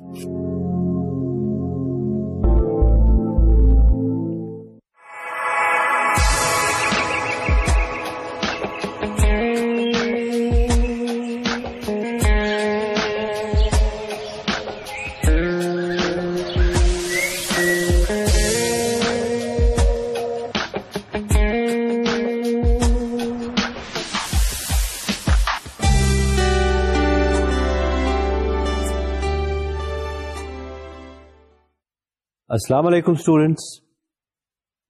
You. Assalamu alaikum students.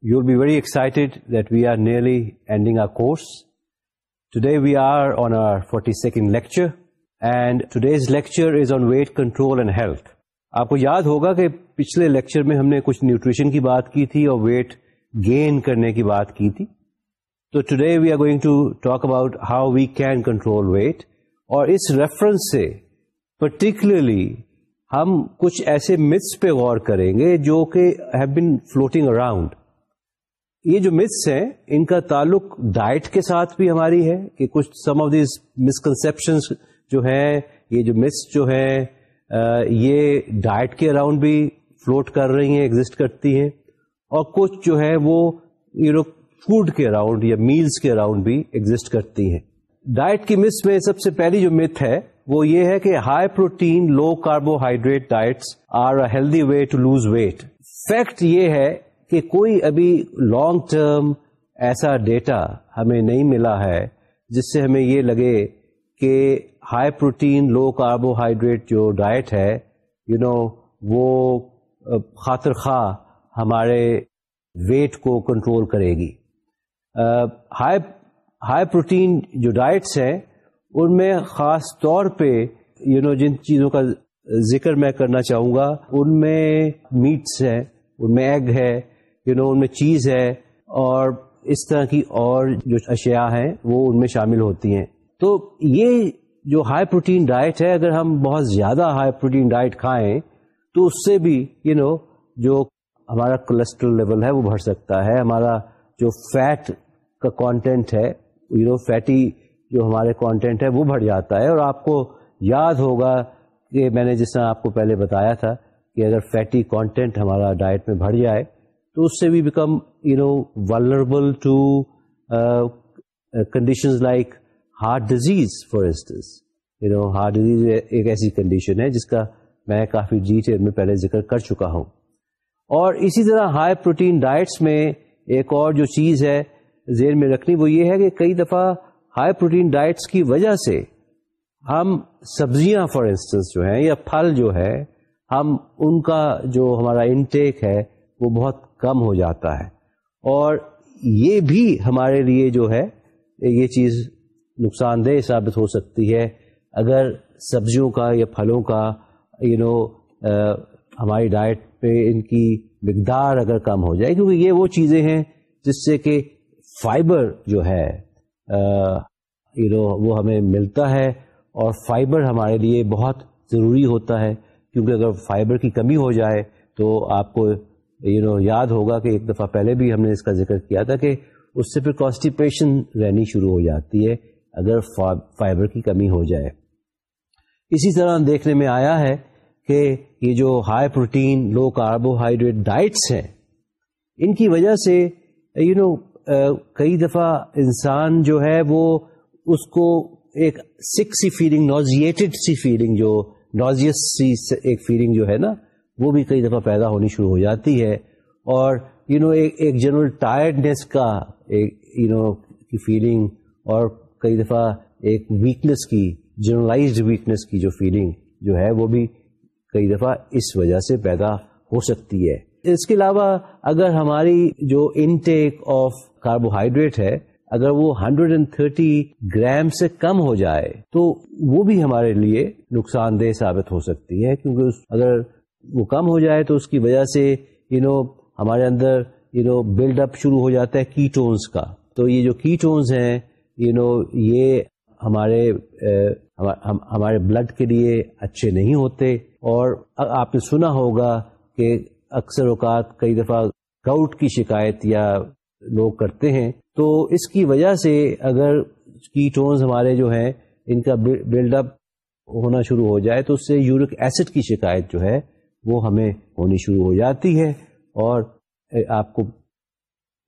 You'll be very excited that we are nearly ending our course. Today we are on our 42nd lecture and today's lecture is on weight control and health. آپ کو یاد ہوگا کہ پچھلے lecture میں ہم نے کچھ نیوٹریشن کی بات کی تھی اور ویٹ گین کرنے کی بات کی تھی تو today we are going to talk about how we can control weight اور اس ریفرنس سے پرٹیکولرلی ہم کچھ ایسے متس پہ غور کریں گے جو کہ ہیو بین فلوٹنگ اراؤنڈ یہ جو متس ہیں، ان کا تعلق ڈائٹ کے ساتھ بھی ہماری ہے کہ کچھ سم آف دیز مسکنسپشن جو ہیں، یہ جو متس جو ہیں یہ ڈائٹ کے اراؤنڈ بھی فلوٹ کر رہی ہیں ایگزٹ کرتی ہیں۔ اور کچھ جو ہے وہ یو نو فوڈ کے اراؤنڈ یا میلز کے اراؤنڈ بھی ایگزٹ کرتی ہیں۔ ڈائٹ کی مس میں سب سے پہلی جو مت ہے وہ یہ ہے کہ high protein low carbohydrate diets are a healthy way to lose weight fact یہ ہے کہ کوئی ابھی لانگ ٹرم ایسا ڈیٹا ہمیں نہیں ملا ہے جس سے ہمیں یہ لگے کہ ہائی پروٹین لو کاربوہائیڈریٹ جو ڈائٹ ہے یو you نو know, وہ خاطر خواہ ہمارے ویٹ کو کنٹرول کرے گی۔ uh، ہائی ہائی پروٹین جو ڈائٹس ہیں ان میں خاص طور پہ یو you نو know, جن چیزوں کا ذکر میں کرنا چاہوں گا ان میں میٹس ہے ان میں ایگ ہے یو نو ان میں چیز ہے اور اس طرح کی اور جو اشیاء ہیں وہ ان میں شامل ہوتی ہیں۔ تو یہ جو ہائی پروٹین ڈائٹ ہے اگر ہم بہت زیادہ ہائی پروٹین ڈائٹ کھائیں تو اس سے بھی یو you نو know, جو ہمارا کولیسٹرول لیول ہے وہ بڑھ سکتا ہے۔ ہمارا جو فیٹ کا کانٹینٹ ہے یو نو فیٹی جو ہمارے کانٹینٹ ہے وہ بڑھ جاتا ہے اور آپ کو یاد ہوگا کہ میں نے جس طرح آپ کو پہلے بتایا تھا کہ اگر فیٹی کانٹینٹ ہمارا ڈائٹ میں بڑھ جائے تو اس سے بھی become you know vulnerable to conditions like heart disease for instance you know heart disease ایک ایسی کنڈیشن ہے جس کا میں کافی ڈیٹیل میں پہلے ذکر کر چکا ہوں۔ اور اسی طرح ہائی پروٹین ڈائٹس میں ایک اور جو چیز ہے ذہن میں رکھنی وہ یہ ہے کہ کئی دفعہ ہائی پروٹین ڈائٹس کی وجہ سے ہم سبزیاں فار انسٹنس جو ہیں یا پھل جو ہے ہم ان کا جو ہمارا انٹیک ہے وہ بہت کم ہو جاتا ہے۔ اور یہ بھی ہمارے لیے جو ہے یہ چیز نقصان دہ ثابت ہو سکتی ہے۔ اگر سبزیوں کا یا پھلوں کا یو you نو know, ہماری ڈائٹ پہ ان کی مقدار اگر کم ہو جائے کیونکہ یہ وہ چیزیں ہیں جس سے کہ فائبر جو ہے یو نو وہ ہمیں ملتا ہے اور فائبر ہمارے لیے بہت ضروری ہوتا ہے، کیونکہ اگر فائبر کی کمی ہو جائے تو آپ کو یو نو یاد ہوگا کہ ایک دفعہ پہلے بھی ہم نے اس کا ذکر کیا تھا کہ اس سے پھر کانسٹیپیشن رہنی شروع ہو جاتی ہے اگر فائبر کی کمی ہو جائے۔ اسی طرح دیکھنے میں آیا ہے کہ یہ جو high protein low carbohydrate diets ہیں، ان کی وجہ سے یو نو کئی دفعہ انسان جو ہے وہ اس کو ایک سک سی فیلنگ نوزیٹڈ سی فیلنگ جو نوزیس سی ایک فیلنگ جو ہے نا، وہ بھی کئی دفعہ پیدا ہونی شروع ہو جاتی ہے۔ اور یو نو ایک جنرل ٹائرڈنیس کا ایک یو نو کی فیلنگ اور کئی دفعہ ایک ویکنیس کی جنرلائزڈ ویکنیس کی جو فیلنگ جو ہے، وہ بھی کئی دفعہ اس وجہ سے پیدا ہو سکتی ہے۔ اس کے علاوہ اگر ہماری جو انٹیک آف کاربوہائیڈریٹ ہے، اگر وہ 130 گرام سے کم ہو جائے تو وہ بھی ہمارے لیے نقصان دہ ثابت ہو سکتی ہے، کیونکہ اگر وہ کم ہو جائے تو اس کی وجہ سے یو نو ہمارے اندر یو نو بلڈ اپ شروع ہو جاتا ہے کیٹونز کا۔ تو یہ جو کیٹونز ہیں یو نو یہ ہمارے ہمارے بلڈ کے لیے اچھے نہیں ہوتے۔ اور آپ نے سنا ہوگا کہ اکثر اوقات کئی دفعہ گاؤٹ کی شکایت یا لوگ کرتے ہیں، تو اس کی وجہ سے اگر کیٹونز ہمارے جو ہیں، ان کا بلڈ اپ ہونا شروع ہو جائے، تو اس سے یورک ایسڈ کی شکایت جو ہے، وہ ہمیں ہونی شروع ہو جاتی ہے۔ اور آپ کو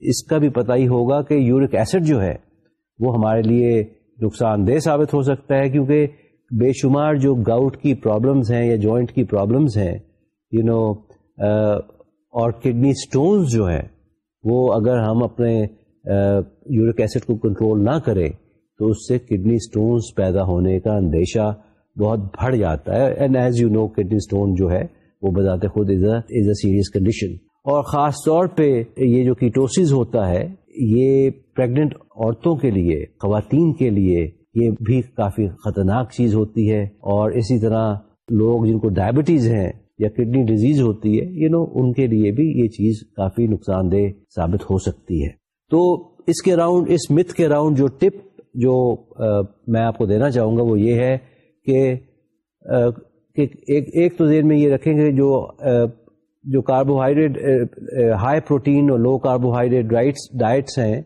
اس کا بھی پتہ ہی ہوگا کہ یورک ایسڈ جو ہے، وہ ہمارے لیے نقصان دہ ثابت ہو سکتا ہے۔ کیونکہ بے شمار جو گاؤٹ کی پرابلمس ہیں یا جوائنٹ کی پرابلمس ہیں یو نو اور کڈنی سٹونز جو ہیں وہ اگر ہم اپنے یورک ایسڈ کو کنٹرول نہ کریں، تو اس سے کڈنی سٹونز پیدا ہونے کا اندیشہ بہت بڑھ جاتا ہے۔ And as you know kidney stone جو ہے، وہ بذات خود از اے سیریس کنڈیشن اور خاص طور پہ یہ جو کیٹوسز ہوتا ہے، یہ پریگنٹ عورتوں کے لیے، خواتین کے لیے، یہ بھی کافی خطرناک چیز ہوتی ہے۔ اور اسی طرح لوگ جن کو ڈائبٹیز ہیں یا کڈنی ڈیزیز ہوتی ہے یو نو ان کے لیے بھی یہ چیز کافی نقصان دہ ثابت ہو سکتی ہے۔ تو اس کے راؤنڈ اس مت کے راؤنڈ جو ٹپ جو میں آپ کو دینا چاہوں گا وہ یہ ہے کہ ایک تو دیر میں یہ رکھیں گے جو جو کاربوہائیڈریٹ ہائی پروٹین اور لو کاربوہائیڈریٹ ڈائٹس ہیں،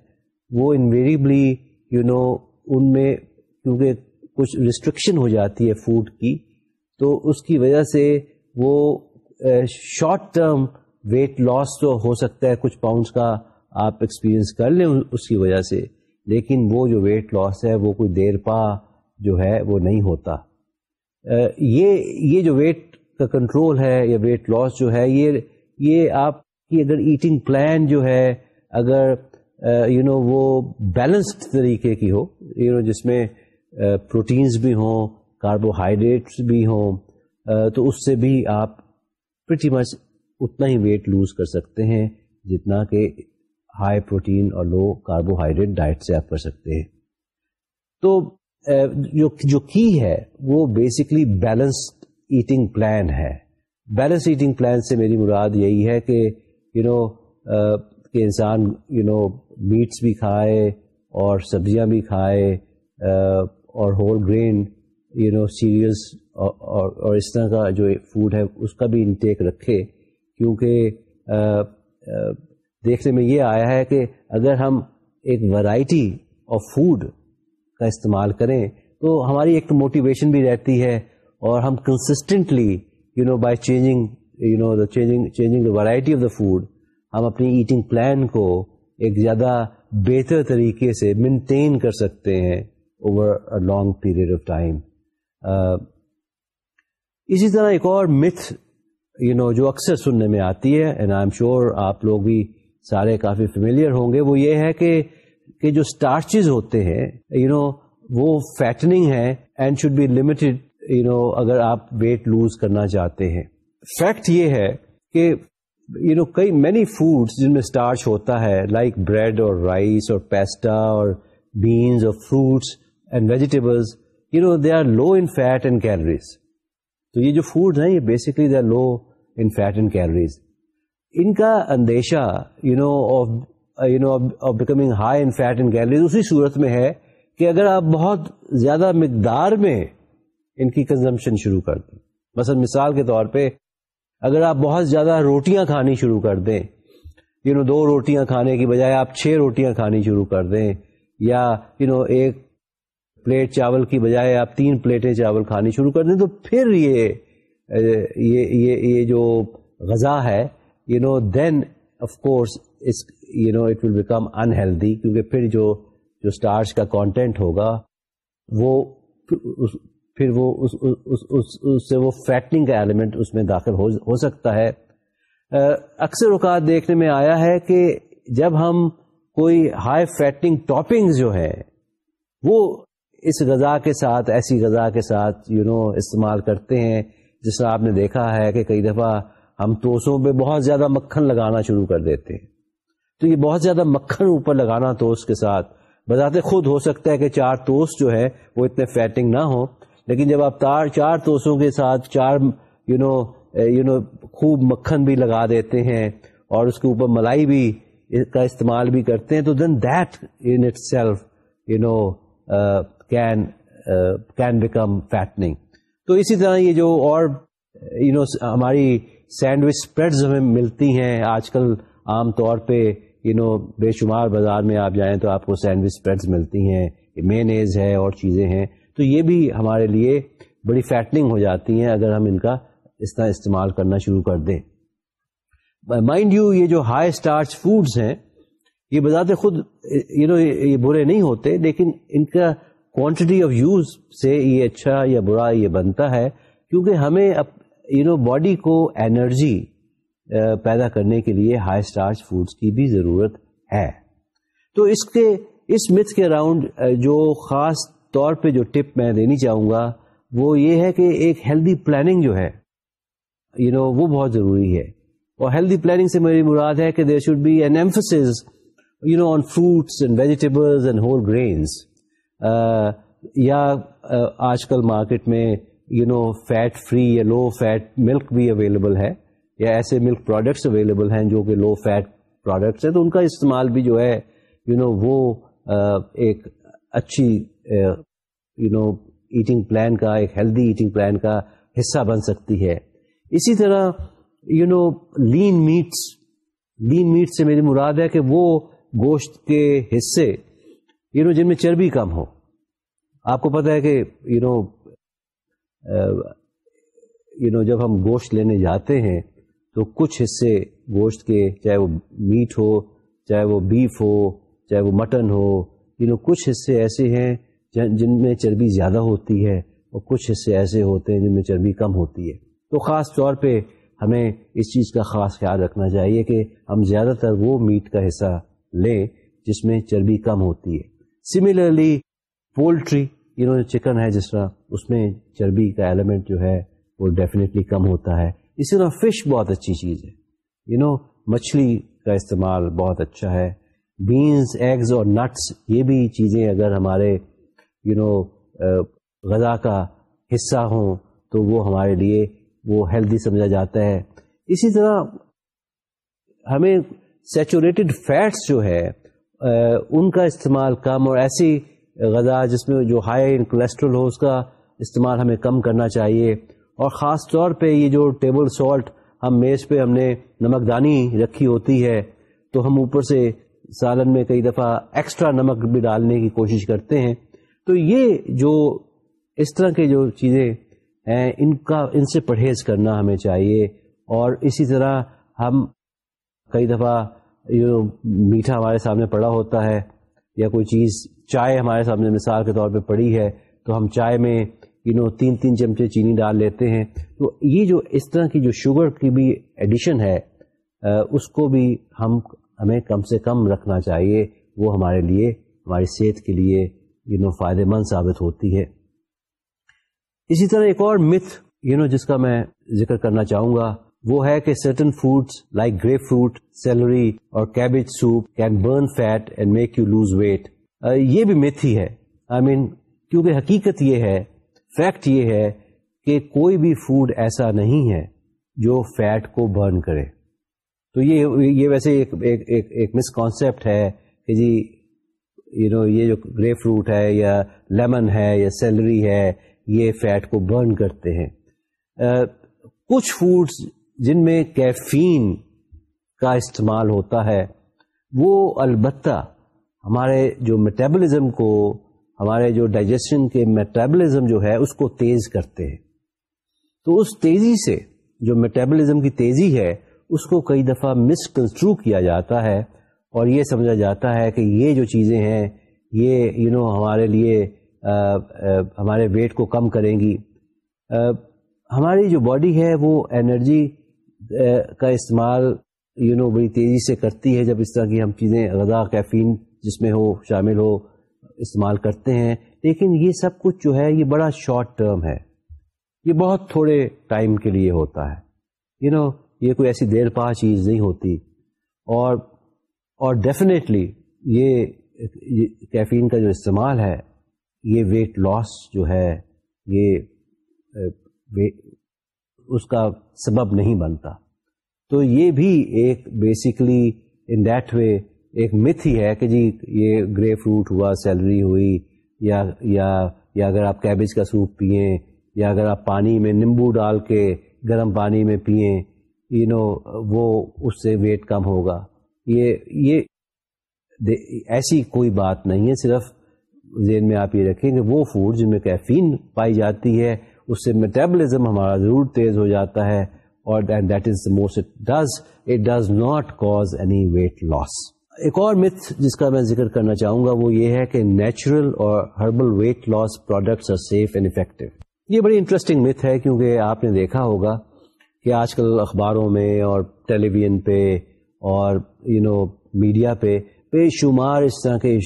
وہ انویریبلی یو نو ان میں کیونکہ کچھ ریسٹرکشن ہو جاتی ہے فوڈ کی، تو اس کی وجہ سے وہ شارٹ ٹرم ویٹ لاس تو ہو سکتا ہے، کچھ پاؤنڈس کا آپ ایکسپیرئنس کر لیں اس کی وجہ سے، لیکن وہ جو ویٹ لاس ہے، وہ کوئی دیر پا جو ہے، وہ نہیں ہوتا۔ یہ یہ جو ویٹ کا کنٹرول ہے، یا ویٹ لاس جو ہے، یہ یہ آپ کی اگر ایٹنگ پلان جو ہے، اگر یو نو وہ بیلنسڈ طریقے کی ہو یو نو جس میں پروٹینز بھی ہوں کاربوہائیڈریٹس بھی ہوں تو اس سے بھی آپ پریٹی مچ اتنا ہی ویٹ لوز کر سکتے ہیں جتنا کہ ہائی پروٹین اور لو کاربوہائیڈریٹ ڈائٹ سے آپ کر سکتے ہیں۔ تو جو کی ہے، وہ بیسکلی بیلنسڈ ایٹنگ پلان ہے۔ بیلنس ایٹنگ پلان سے میری مراد یہی ہے کہ یو نو کہ انسان یو نو میٹس بھی کھائے اور سبزیاں بھی کھائے اور whole grain you know cereals اور اس طرح کا جو فوڈ ہے اس کا بھی انٹیک رکھے کیونکہ دیکھنے میں یہ آیا ہے کہ اگر ہم ایک ورائٹی آف فوڈ کا استعمال کریں تو ہماری ایک تو موٹیویشن بھی رہتی ہے اور ہم consistently you know by changing you know changing changing the variety of the food ہم اپنی ایٹنگ پلان کو ایک زیادہ بہتر طریقے سے مینٹین کر سکتے ہیں over a long period of time اسی طرح ایک اور متھ یو نو جو اکثر سننے میں آتی ہے اینڈ آئی ایم شیور آپ لوگ بھی سارے کافی فیملیئر ہوں گے، وہ یہ ہے کہ کہ جو اسٹارچز ہوتے ہیں یو نو وہ فیٹنگ ہے and should be limited you know اگر آپ ویٹ لوز کرنا چاہتے ہیں. فیکٹ یہ ہے کہ یو نو کئی مینی فوڈس جن میں اسٹارچ ہوتا ہے لائک بریڈ اور رائس اور پیسٹا اور بینس اور fruits and vegetables you know they are low in fat and calories تو یہ جو فوڈ ہیں، یہ basically they are low in fat and calories ان کا اندیشہ you know of you know of becoming high in fat and calories اسی صورت میں ہے کہ اگر آپ بہت زیادہ مقدار میں ان کی کنزمپشن شروع کر دیں۔ مثلا مثال کے طور پہ، اگر آپ بہت زیادہ روٹیاں کھانی شروع کر دیں یو نو دو روٹیاں کھانے کی بجائے آپ چھ روٹیاں کھانی شروع کر دیں یا یو نو ایک پلیٹ چاول کی بجائے آپ تین پلیٹیں چاول کھانی شروع کر دیں تو پھر یہ یہ یہ, یہ جو غذا ہے you know then of course you know it will become unhealthy کیونکہ پھر جو جو اسٹارچ کا کانٹینٹ ہوگا وہ پھر وہ اس, اس, اس, اس سے وہ فیٹنگ کا ایلیمنٹ اس میں داخل ہو, ہو سکتا ہے۔ اکثر اوقات دیکھنے میں آیا ہے کہ جب ہم کوئی ہائی فیٹنگ ٹاپنگ جو ہے وہ اس غذا کے ساتھ ایسی غذا کے ساتھ یو you نو know, استعمال کرتے ہیں۔ جس طرح آپ نے دیکھا ہے کہ کئی دفعہ ہم توسوں پہ بہت زیادہ مکھن لگانا شروع کر دیتے ہیں۔ تو یہ بہت زیادہ مکھن اوپر لگانا توس کے ساتھ بذات خود ہو سکتا ہے کہ چار توس جو ہے وہ اتنے فیٹنگ نہ ہو لیکن جب آپ تار چار توسوں کے ساتھ چار یو نو یو نو خوب مکھن بھی لگا دیتے ہیں اور اس کے اوپر ملائی بھی کا استعمال بھی کرتے ہیں تو then that in itself you know can can become fattening تو اسی طرح یہ جو اور یو نو ہماری سینڈوچ اسپریڈز ہمیں ملتی ہیں آج کل عام طور پہ یو نو بے شمار بازار میں آپ جائیں تو آپ کو سینڈوچ اسپریڈز ملتی ہیں، مینیز ہے اور چیزیں ہیں، تو یہ بھی ہمارے لیے بڑی فیٹنگ ہو جاتی ہیں اگر ہم ان کا اس طرح استعمال کرنا شروع کر دیں۔ مائنڈ یو یہ جو ہائی اسٹارچ فوڈز ہیں، یہ بذات خود یو نو یہ برے نہیں ہوتے، لیکن ان کا کوانٹٹی آف یوز سے یہ اچھا یا برا یہ بنتا ہے کیونکہ ہمیں یو نو باڈی کو انرجی پیدا کرنے کے لیے ہائی اسٹارچ فوڈس کی بھی ضرورت ہے۔ تو اس کے اس متھ کے اراؤنڈ جو خاص طور پہ جو ٹپ میں دینی چاہوں گا وہ یہ ہے کہ ایک ہیلدی پلاننگ جو ہے یو you نو know, وہ بہت ضروری ہے۔ اور ہیلدی پلاننگ سے میری مراد ہے کہ there should be an emphasis you know on fruits and vegetables and whole grains یا آج کل مارکیٹ میں یو نو فیٹ فری یا لو فیٹ ملک بھی اویلیبل ہے، یا ایسے ملک پروڈکٹس اویلیبل ہیں جو کہ لو فیٹ پروڈکٹس ہیں، تو ان کا استعمال بھی جو ہے یو نو وہ ایک اچھی یو نو ایٹنگ پلان کا، ایک ہیلدی ایٹنگ پلان کا حصہ بن سکتی ہے۔ اسی طرح you know lean meats lean meat سے میری مراد ہے کہ وہ گوشت کے حصے یو نو جن میں چربی کم ہو۔ آپ کو پتا ہے کہ یو نو یو نو جب ہم گوشت لینے جاتے ہیں، تو کچھ حصے گوشت کے، چاہے وہ میٹ ہو، چاہے وہ بیف ہو، چاہے وہ مٹن ہو یو نو کچھ حصے ایسے ہیں جن میں چربی زیادہ ہوتی ہے اور کچھ حصے ایسے ہوتے ہیں جن میں چربی کم ہوتی ہے۔ تو خاص طور پہ ہمیں اس چیز کا خاص خیال رکھنا چاہیے کہ ہم زیادہ تر وہ میٹ کا حصہ لیں جس میں چربی کم ہوتی ہے۔ Similarly poultry you know chicken ہے جس طرح اس میں چربی کا ایلیمنٹ جو ہے وہ ڈیفینیٹلی کم ہوتا ہے۔ اسی طرح فش بہت اچھی چیز ہے۔ یو نو مچھلی کا استعمال بہت اچھا ہے۔ بینس ایگز اور نٹس یہ بھی چیزیں اگر ہمارے یو نو غذا کا حصہ ہوں تو وہ ہمارے لیے وہ ہیلدی سمجھا جاتا ہے۔ اسی طرح ہمیں سیچوریٹڈ فیٹس جو ہے ان کا استعمال کم اور ایسی غذا جس میں جو ہائی ان کولیسٹرول ہو، اس کا استعمال ہمیں کم کرنا چاہیے۔ اور خاص طور پہ یہ جو ٹیبل سالٹ ہم میز پہ ہم نے نمک دانی رکھی ہوتی ہے، تو ہم اوپر سے سالن میں کئی دفعہ ایکسٹرا نمک بھی ڈالنے کی کوشش کرتے ہیں۔ تو یہ جو اس طرح کے جو چیزیں ہیں، ان کا، ان سے پرہیز کرنا ہمیں چاہیے۔ اور اسی طرح ہم کئی دفعہ جو میٹھا ہمارے سامنے پڑا ہوتا ہے، یا کوئی چیز چائے ہمارے سامنے مثال کے طور پہ پڑی ہے، تو ہم چائے میں یو نو تین تین چمچے چینی ڈال لیتے ہیں۔ تو یہ جو اس طرح کی جو شوگر کی بھی ایڈیشن ہے اس کو بھی ہم، ہمیں کم سے کم رکھنا چاہیے۔ وہ ہمارے لیے، ہماری صحت کے لیے یو نو فائدے مند ثابت ہوتی ہے۔ اسی طرح ایک اور متھ یو نو جس کا میں ذکر کرنا چاہوں گا، وہ ہے کہ certain foods like grapefruit celery اور cabbage soup can burn fat and make you lose weight یہ بھی متھ ہی ہے۔ آئی I مین mean, کیونکہ حقیقت یہ ہے فیکٹ یہ ہے کہ کوئی بھی فوڈ ایسا نہیں ہے جو فیٹ کو برن کرے۔ تو یہ یہ ویسے ایک ایک, ایک, ایک مس کانسیپٹ ہے کہ جی یو نو یہ جو گریپ فروٹ ہے یا لیمن ہے یا سیلری ہے یہ فیٹ کو برن کرتے ہیں۔ uh, کچھ فوڈس جن میں کیفین کا استعمال ہوتا ہے وہ البتہ ہمارے جو میٹابلزم کو ہمارے جو ڈائجیشن کے میٹابلزم جو ہے اس کو تیز کرتے ہیں۔ تو اس تیزی سے جو میٹابلزم کی تیزی ہے اس کو کئی دفعہ مس کنسٹرو کیا جاتا ہے اور یہ سمجھا جاتا ہے کہ یہ جو چیزیں ہیں یہ یو you نو know, ہمارے لیے آ, آ, ہمارے ویٹ کو کم کریں گی۔ آ, ہماری جو باڈی ہے وہ انرجی کا استعمال یو نو بڑی تیزی سے کرتی ہے۔ جب اس طرح کی ہم چیزیں غذا کیفین جس میں ہو شامل ہو استعمال کرتے ہیں۔ لیکن یہ سب کچھ جو ہے یہ بڑا شارٹ ٹرم ہے۔ یہ بہت تھوڑے ٹائم کے لیے ہوتا ہے۔ یو you نو know, یہ کوئی ایسی دیر پا چیز نہیں ہوتی۔ اور اور ڈیفینیٹلی یہ کیفین کا جو استعمال ہے یہ ویٹ لاس جو ہے یہ اس کا سبب نہیں بنتا۔ تو یہ بھی ایک بیسکلی ان دیٹ وے ایک متھ ہی ہے کہ جی یہ گرے فروٹ ہوا، سیلری ہوئی، یا یا یا اگر آپ کیبج کا سوپ پئیں یا اگر آپ پانی میں نیمبو ڈال کے گرم پانی میں پئیں یو نو وہ اس سے ویٹ کم ہوگا۔ یہ یہ ایسی کوئی بات نہیں ہے، صرف ذہن میں آپ یہ رکھیں کہ وہ فوڈ جن میں کیفین پائی جاتی ہے، اس سے میٹیبلزم ہمارا ضرور تیز ہو جاتا ہے اور that is the most it does it does not cause any weight loss ایک اور متھ جس کا میں ذکر کرنا چاہوں گا وہ یہ ہے کہ نیچرل اور herbal weight loss products are safe and effective یہ بڑی انٹرسٹنگ متھ ہے کیونکہ آپ نے دیکھا ہوگا کہ آج کل اخباروں میں اور ٹیلی ویژن پہ اور یو نو میڈیا پہ بے شمار اس طرح کے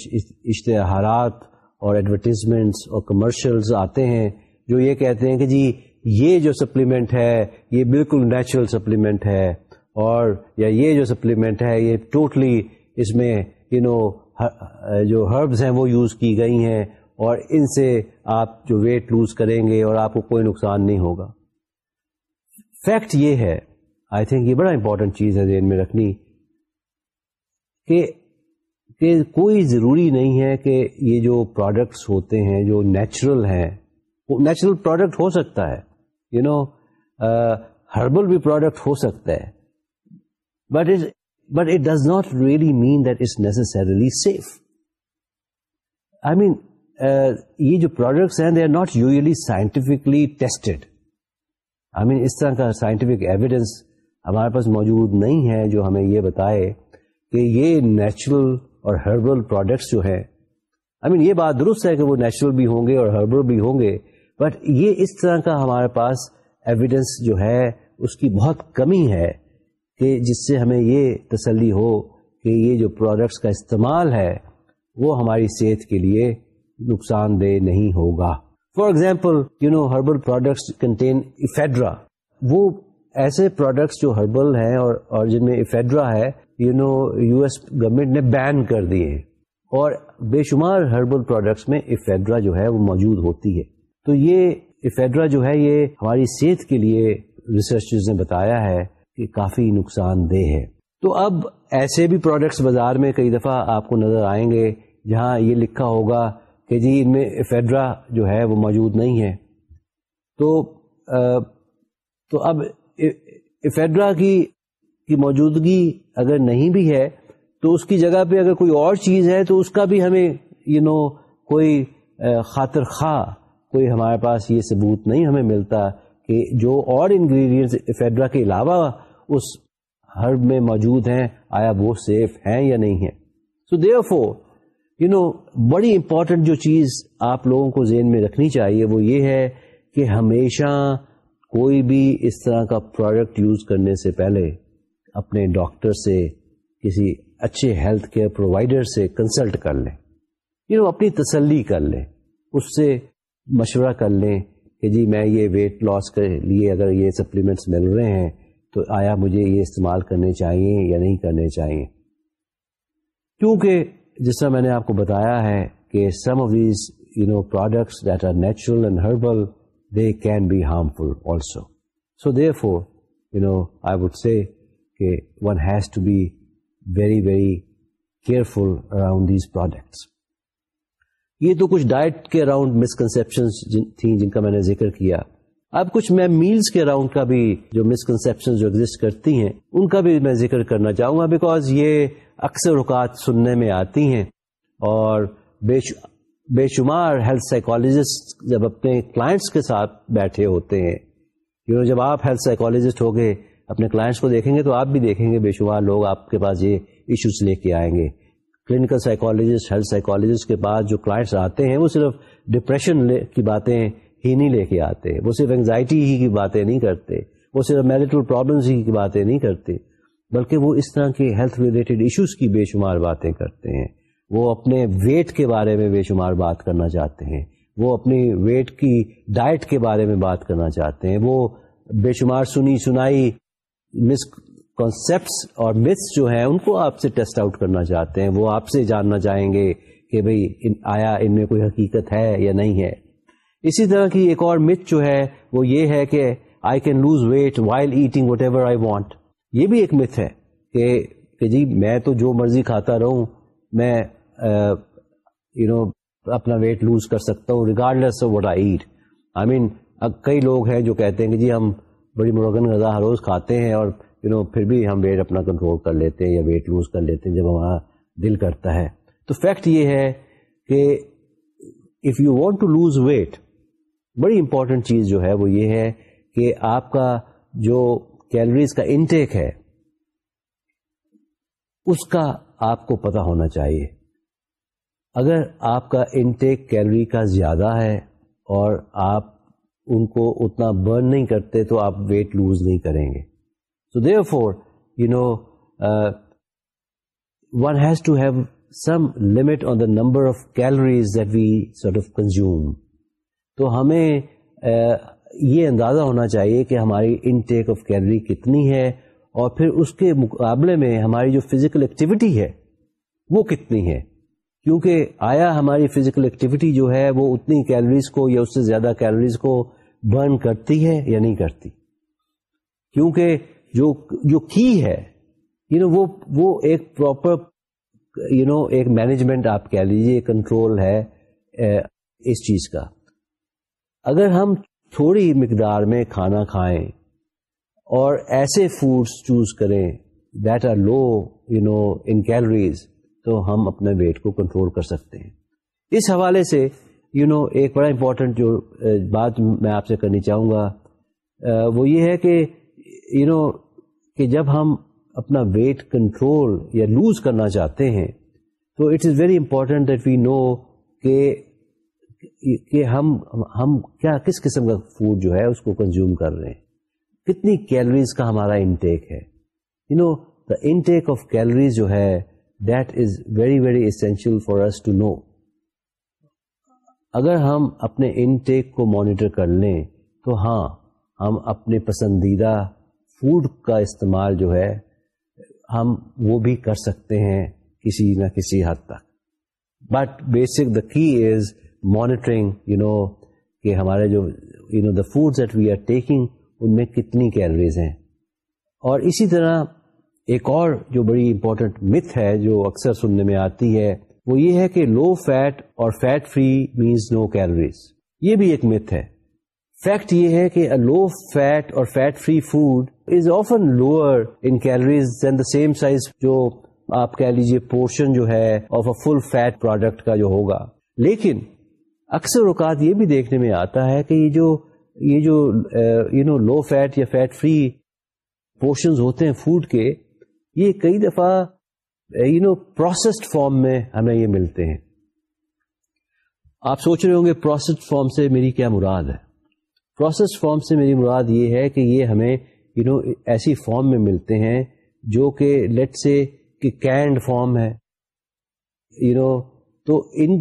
اشتہارات اور ایڈورٹیزمنٹس اور کمرشلز آتے ہیں جو یہ کہتے ہیں کہ جی یہ جو سپلیمنٹ ہے یہ بالکل نیچرل سپلیمنٹ ہے اور یا یہ جو سپلیمنٹ ہے یہ ٹوٹلی اس میں یو نو جو ہربز ہیں وہ یوز کی گئی ہیں اور ان سے آپ جو ویٹ لوز کریں گے اور آپ کو کوئی نقصان نہیں ہوگا۔ فیکٹ یہ ہے آئی تھنک یہ بڑا امپورٹنٹ چیز ہے ذہن میں رکھنی، کہ کہ کوئی ضروری نہیں ہے کہ یہ جو پروڈکٹس ہوتے ہیں، جو نیچرل ہیں، وہ نیچرل پروڈکٹ ہو سکتا ہے یو نو ہربل بھی پروڈکٹ ہو سکتا ہے but is but it does not really mean that is necessarily safe I mean یہ جو پروڈکٹس ہیں they are not usually scientifically tested I mean اس طرح کا سائنٹیفک ایویڈینس ہمارے پاس موجود نہیں ہے جو ہمیں یہ بتائے کہ یہ نیچرل اور ہربل پروڈکٹس جو ہے آئی مین یہ بات درست ہے کہ وہ نیچرل بھی ہوں گے اور ہربل بھی ہوں گے بٹ یہ اس طرح کا ہمارے پاس ایویڈینس جو ہے اس کی بہت کمی ہے کہ جس سے ہمیں یہ تسلی ہو کہ یہ جو پروڈکٹس کا استعمال ہے، وہ ہماری صحت کے لیے نقصان دہ نہیں ہوگا۔ For example you know herbal products contain ephedra وہ ایسے پروڈکٹس جو ہربل ہیں اور اور جن میں افیڈرا ہے you know U S government نے بین کر دیے۔ اور بے شمار ہربل پروڈکٹس میں افیڈرا جو ہے، وہ موجود ہوتی ہے۔ تو یہ افیڈرا جو ہے، یہ ہماری صحت کے لیے ریسرچرز نے بتایا ہے۔ کہ کافی نقصان دہ ہے۔ تو اب ایسے بھی پروڈکٹس بازار میں کئی دفعہ آپ کو نظر آئیں گے جہاں یہ لکھا ہوگا کہ جی ان میں افیڈرا جو ہے وہ موجود نہیں ہے۔ تو تو اب افیڈرا کی کی موجودگی اگر نہیں بھی ہے، تو اس کی جگہ پہ اگر کوئی اور چیز ہے تو اس کا بھی ہمیں یو نو کوئی خاطر خواہ، کوئی ہمارے پاس یہ ثبوت نہیں ہمیں ملتا کہ جو اور انگریڈینٹس فیڈرا کے علاوہ اس ہرب میں موجود ہیں، آیا وہ سیف ہیں یا نہیں ہے so therefore you know بڑی امپورٹنٹ جو چیز آپ لوگوں کو ذہن میں رکھنی چاہیے وہ یہ ہے کہ ہمیشہ کوئی بھی اس طرح کا پروڈکٹ یوز کرنے سے پہلے اپنے ڈاکٹر سے، کسی اچھے ہیلتھ کیئر پرووائڈر سے کنسلٹ کر لیں۔ یو نو اپنی تسلی کر لیں۔ اس سے مشورہ کر لیں کہ جی میں یہ ویٹ لاس کے لیے اگر یہ سپلیمنٹس مل رہے ہیں تو آیا مجھے یہ استعمال کرنے چاہیے یا نہیں کرنے چاہیے؟ کیونکہ جس طرح میں نے آپ کو بتایا ہے کہ some of these you know products that are natural and herbal they can be harmful also so therefore you know I would say کہ one has to be very very careful around these products یہ تو کچھ diet کے around misconception تھیں جن کا میں نے ذکر کیا۔ اب کچھ میں میلز کے اراؤنڈ کا بھی جو مسکنسپشن جو ایگزٹ کرتی ہیں، ان کا بھی میں ذکر کرنا چاہوں گا بیکاز یہ اکثر اوقات سننے میں آتی ہیں۔ اور بے بے شمار ہیلتھ سائیکالوجسٹ جب اپنے کلائنٹس کے ساتھ بیٹھے ہوتے ہیں یو جب آپ ہیلتھ سائیکالوجسٹ ہو گئے اپنے کلائنٹس کو دیکھیں گے تو آپ بھی دیکھیں گے بے شمار لوگ آپ کے پاس یہ ایشوز لے کے آئیں گے۔ کلینکل سائیکالوجسٹ ہیلتھ سائیکالوجسٹ کے پاس جو کلائنٹس آتے ہیں، وہ صرف ڈپریشن کی باتیں ہی نہیں لے کے آتے۔ وہ صرف انگزائٹی ہی کی باتیں نہیں کرتے۔ وہ صرف میریٹل پرابلمس ہی کی باتیں نہیں کرتے۔ بلکہ وہ اس طرح کے ہیلتھ ریلیٹڈ ایشوز کی بے شمار باتیں کرتے ہیں۔ وہ اپنے ویٹ کے بارے میں بے شمار بات کرنا چاہتے ہیں۔ وہ اپنی ویٹ کی ڈائٹ کے بارے میں بات کرنا چاہتے ہیں۔ وہ بے شمار سنی سنائی مس کانسیپٹس اور متس جو ہیں، ان کو آپ سے ٹیسٹ آؤٹ کرنا چاہتے ہیں۔ وہ آپ سے جاننا چاہیں گے کہ بھئی، آیا ان میں کوئی حقیقت ہے یا نہیں ہے۔ اسی طرح کی ایک اور مت جو ہے وہ یہ ہے کہ I can lose weight while eating whatever I want یہ بھی ایک مت ہے کہ کہ جی میں تو جو مرضی کھاتا رہوں، میں یو نو اپنا ویٹ لوز کر سکتا ہوں regardless of what I eat I mean کئی لوگ ہیں جو کہتے ہیں کہ جی ہم بڑی مروغن غذا ہر روز کھاتے ہیں اور یو نو پھر بھی ہم ویٹ اپنا کنٹرول کر لیتے ہیں یا ویٹ لوز کر لیتے ہیں جب ہمارا دل کرتا ہے۔ تو فیکٹ یہ ہے کہ if you want to lose weight بڑی امپورٹنٹ چیز جو ہے وہ یہ ہے کہ آپ کا جو کیلریز کا انٹیک ہے، اس کا آپ کو پتا ہونا چاہیے۔ اگر آپ کا انٹیک کیلری کا زیادہ ہے اور آپ ان کو اتنا برن نہیں کرتے تو آپ ویٹ لوز نہیں کریں گے۔ So therefore you know one has to have some limit on the number of calories that we sort of consume تو ہمیں یہ اندازہ ہونا چاہیے کہ ہماری انٹیک آف کیلری کتنی ہے اور پھر اس کے مقابلے میں ہماری جو فزیکل ایکٹیویٹی ہے، وہ کتنی ہے۔ کیونکہ آیا ہماری فزیکل ایکٹیویٹی جو ہے، وہ اتنی کیلریز کو یا اس سے زیادہ کیلریز کو برن کرتی ہے یا نہیں کرتی۔ کیونکہ جو جو کی ہے یو نو وہ وہ ایک پراپر یو نو ایک مینجمنٹ آپ کہہ لیجیے کنٹرول ہے اس چیز کا۔ اگر ہم تھوڑی مقدار میں کھانا کھائیں اور ایسے فوڈس چوز کریں that are low you know in calories تو ہم اپنے ویٹ کو کنٹرول کر سکتے ہیں۔ اس حوالے سے یو نو ایک بڑا امپورٹنٹ جو بات میں آپ سے کرنی چاہوں گا وہ یہ ہے کہ یو نو کہ جب ہم اپنا ویٹ کنٹرول یا لوز کرنا چاہتے ہیں، تو it is very important that we know کہ کہ ہم ہم کیا، کس قسم کا فوڈ جو ہے اس کو کنزیوم کر رہے ہیں؟ کتنی کیلریز کا ہمارا انٹیک ہے؟ You know the intake of calories جو ہے that is very very essential for us to know اگر ہم اپنے انٹیک کو مانیٹر کر لیں، تو ہاں ہم اپنے پسندیدہ فوڈ کا استعمال جو ہے، ہم وہ بھی کر سکتے ہیں کسی نہ کسی حد تک۔ But basic the key is monitoring you know کہ ہمارے جو you know the food eat we are taking ان میں کتنی کیلریز ہیں۔ اور اسی طرح ایک اور جو بڑی امپورٹنٹ متھ ہے جو اکثر سننے میں آتی ہے، وہ یہ ہے کہ لو فیٹ اور fat free means no calories یہ بھی ایک متھ ہے۔ فیکٹ یہ ہے کہ لو فیٹ اور fat free food is often lower in calories than the same size جو آپ کہہ لیجیے پورشن جو ہے of a full fat product کا جو ہوگا۔ لیکن اکثر اوقات یہ بھی دیکھنے میں آتا ہے کہ یہ جو یہ جو یو نو لو فیٹ یا فیٹ فری پورشن ہوتے ہیں فوڈ کے، یہ کئی دفعہ یو نو پروسیسڈ فارم میں ہمیں یہ ملتے ہیں۔ آپ سوچ رہے ہوں گے پروسیسڈ فارم سے میری کیا مراد ہے؟ پروسیسڈ فارم سے میری مراد یہ ہے کہ یہ ہمیں یو نو ایسی فارم میں ملتے ہیں جو کہ لیٹ سے کہ کینڈ فارم ہے۔ یو نو تو ان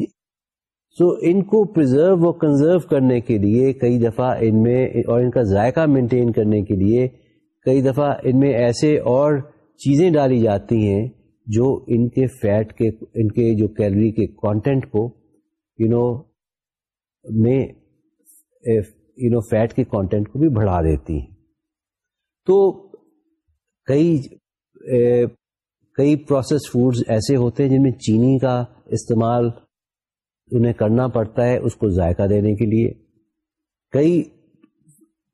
سو ان کو پرزرو اور کنزرو کرنے کے لیے کئی دفعہ ان میں اور ان کا ذائقہ مینٹین کرنے کے لیے کئی دفعہ ان میں ایسے اور چیزیں ڈالی جاتی ہیں جو ان کے فیٹ کے ان کے جو کیلری کے کانٹینٹ کو یو نو میں یو نو فیٹ کے کانٹینٹ کو بھی بڑھا دیتی ہیں. تو کئی eh, کئی پروسیس فوڈز ایسے ہوتے ہیں جن میں چینی کا استعمال انہیں کرنا پڑتا ہے اس کو ذائقہ دینے کے لیے۔ کئی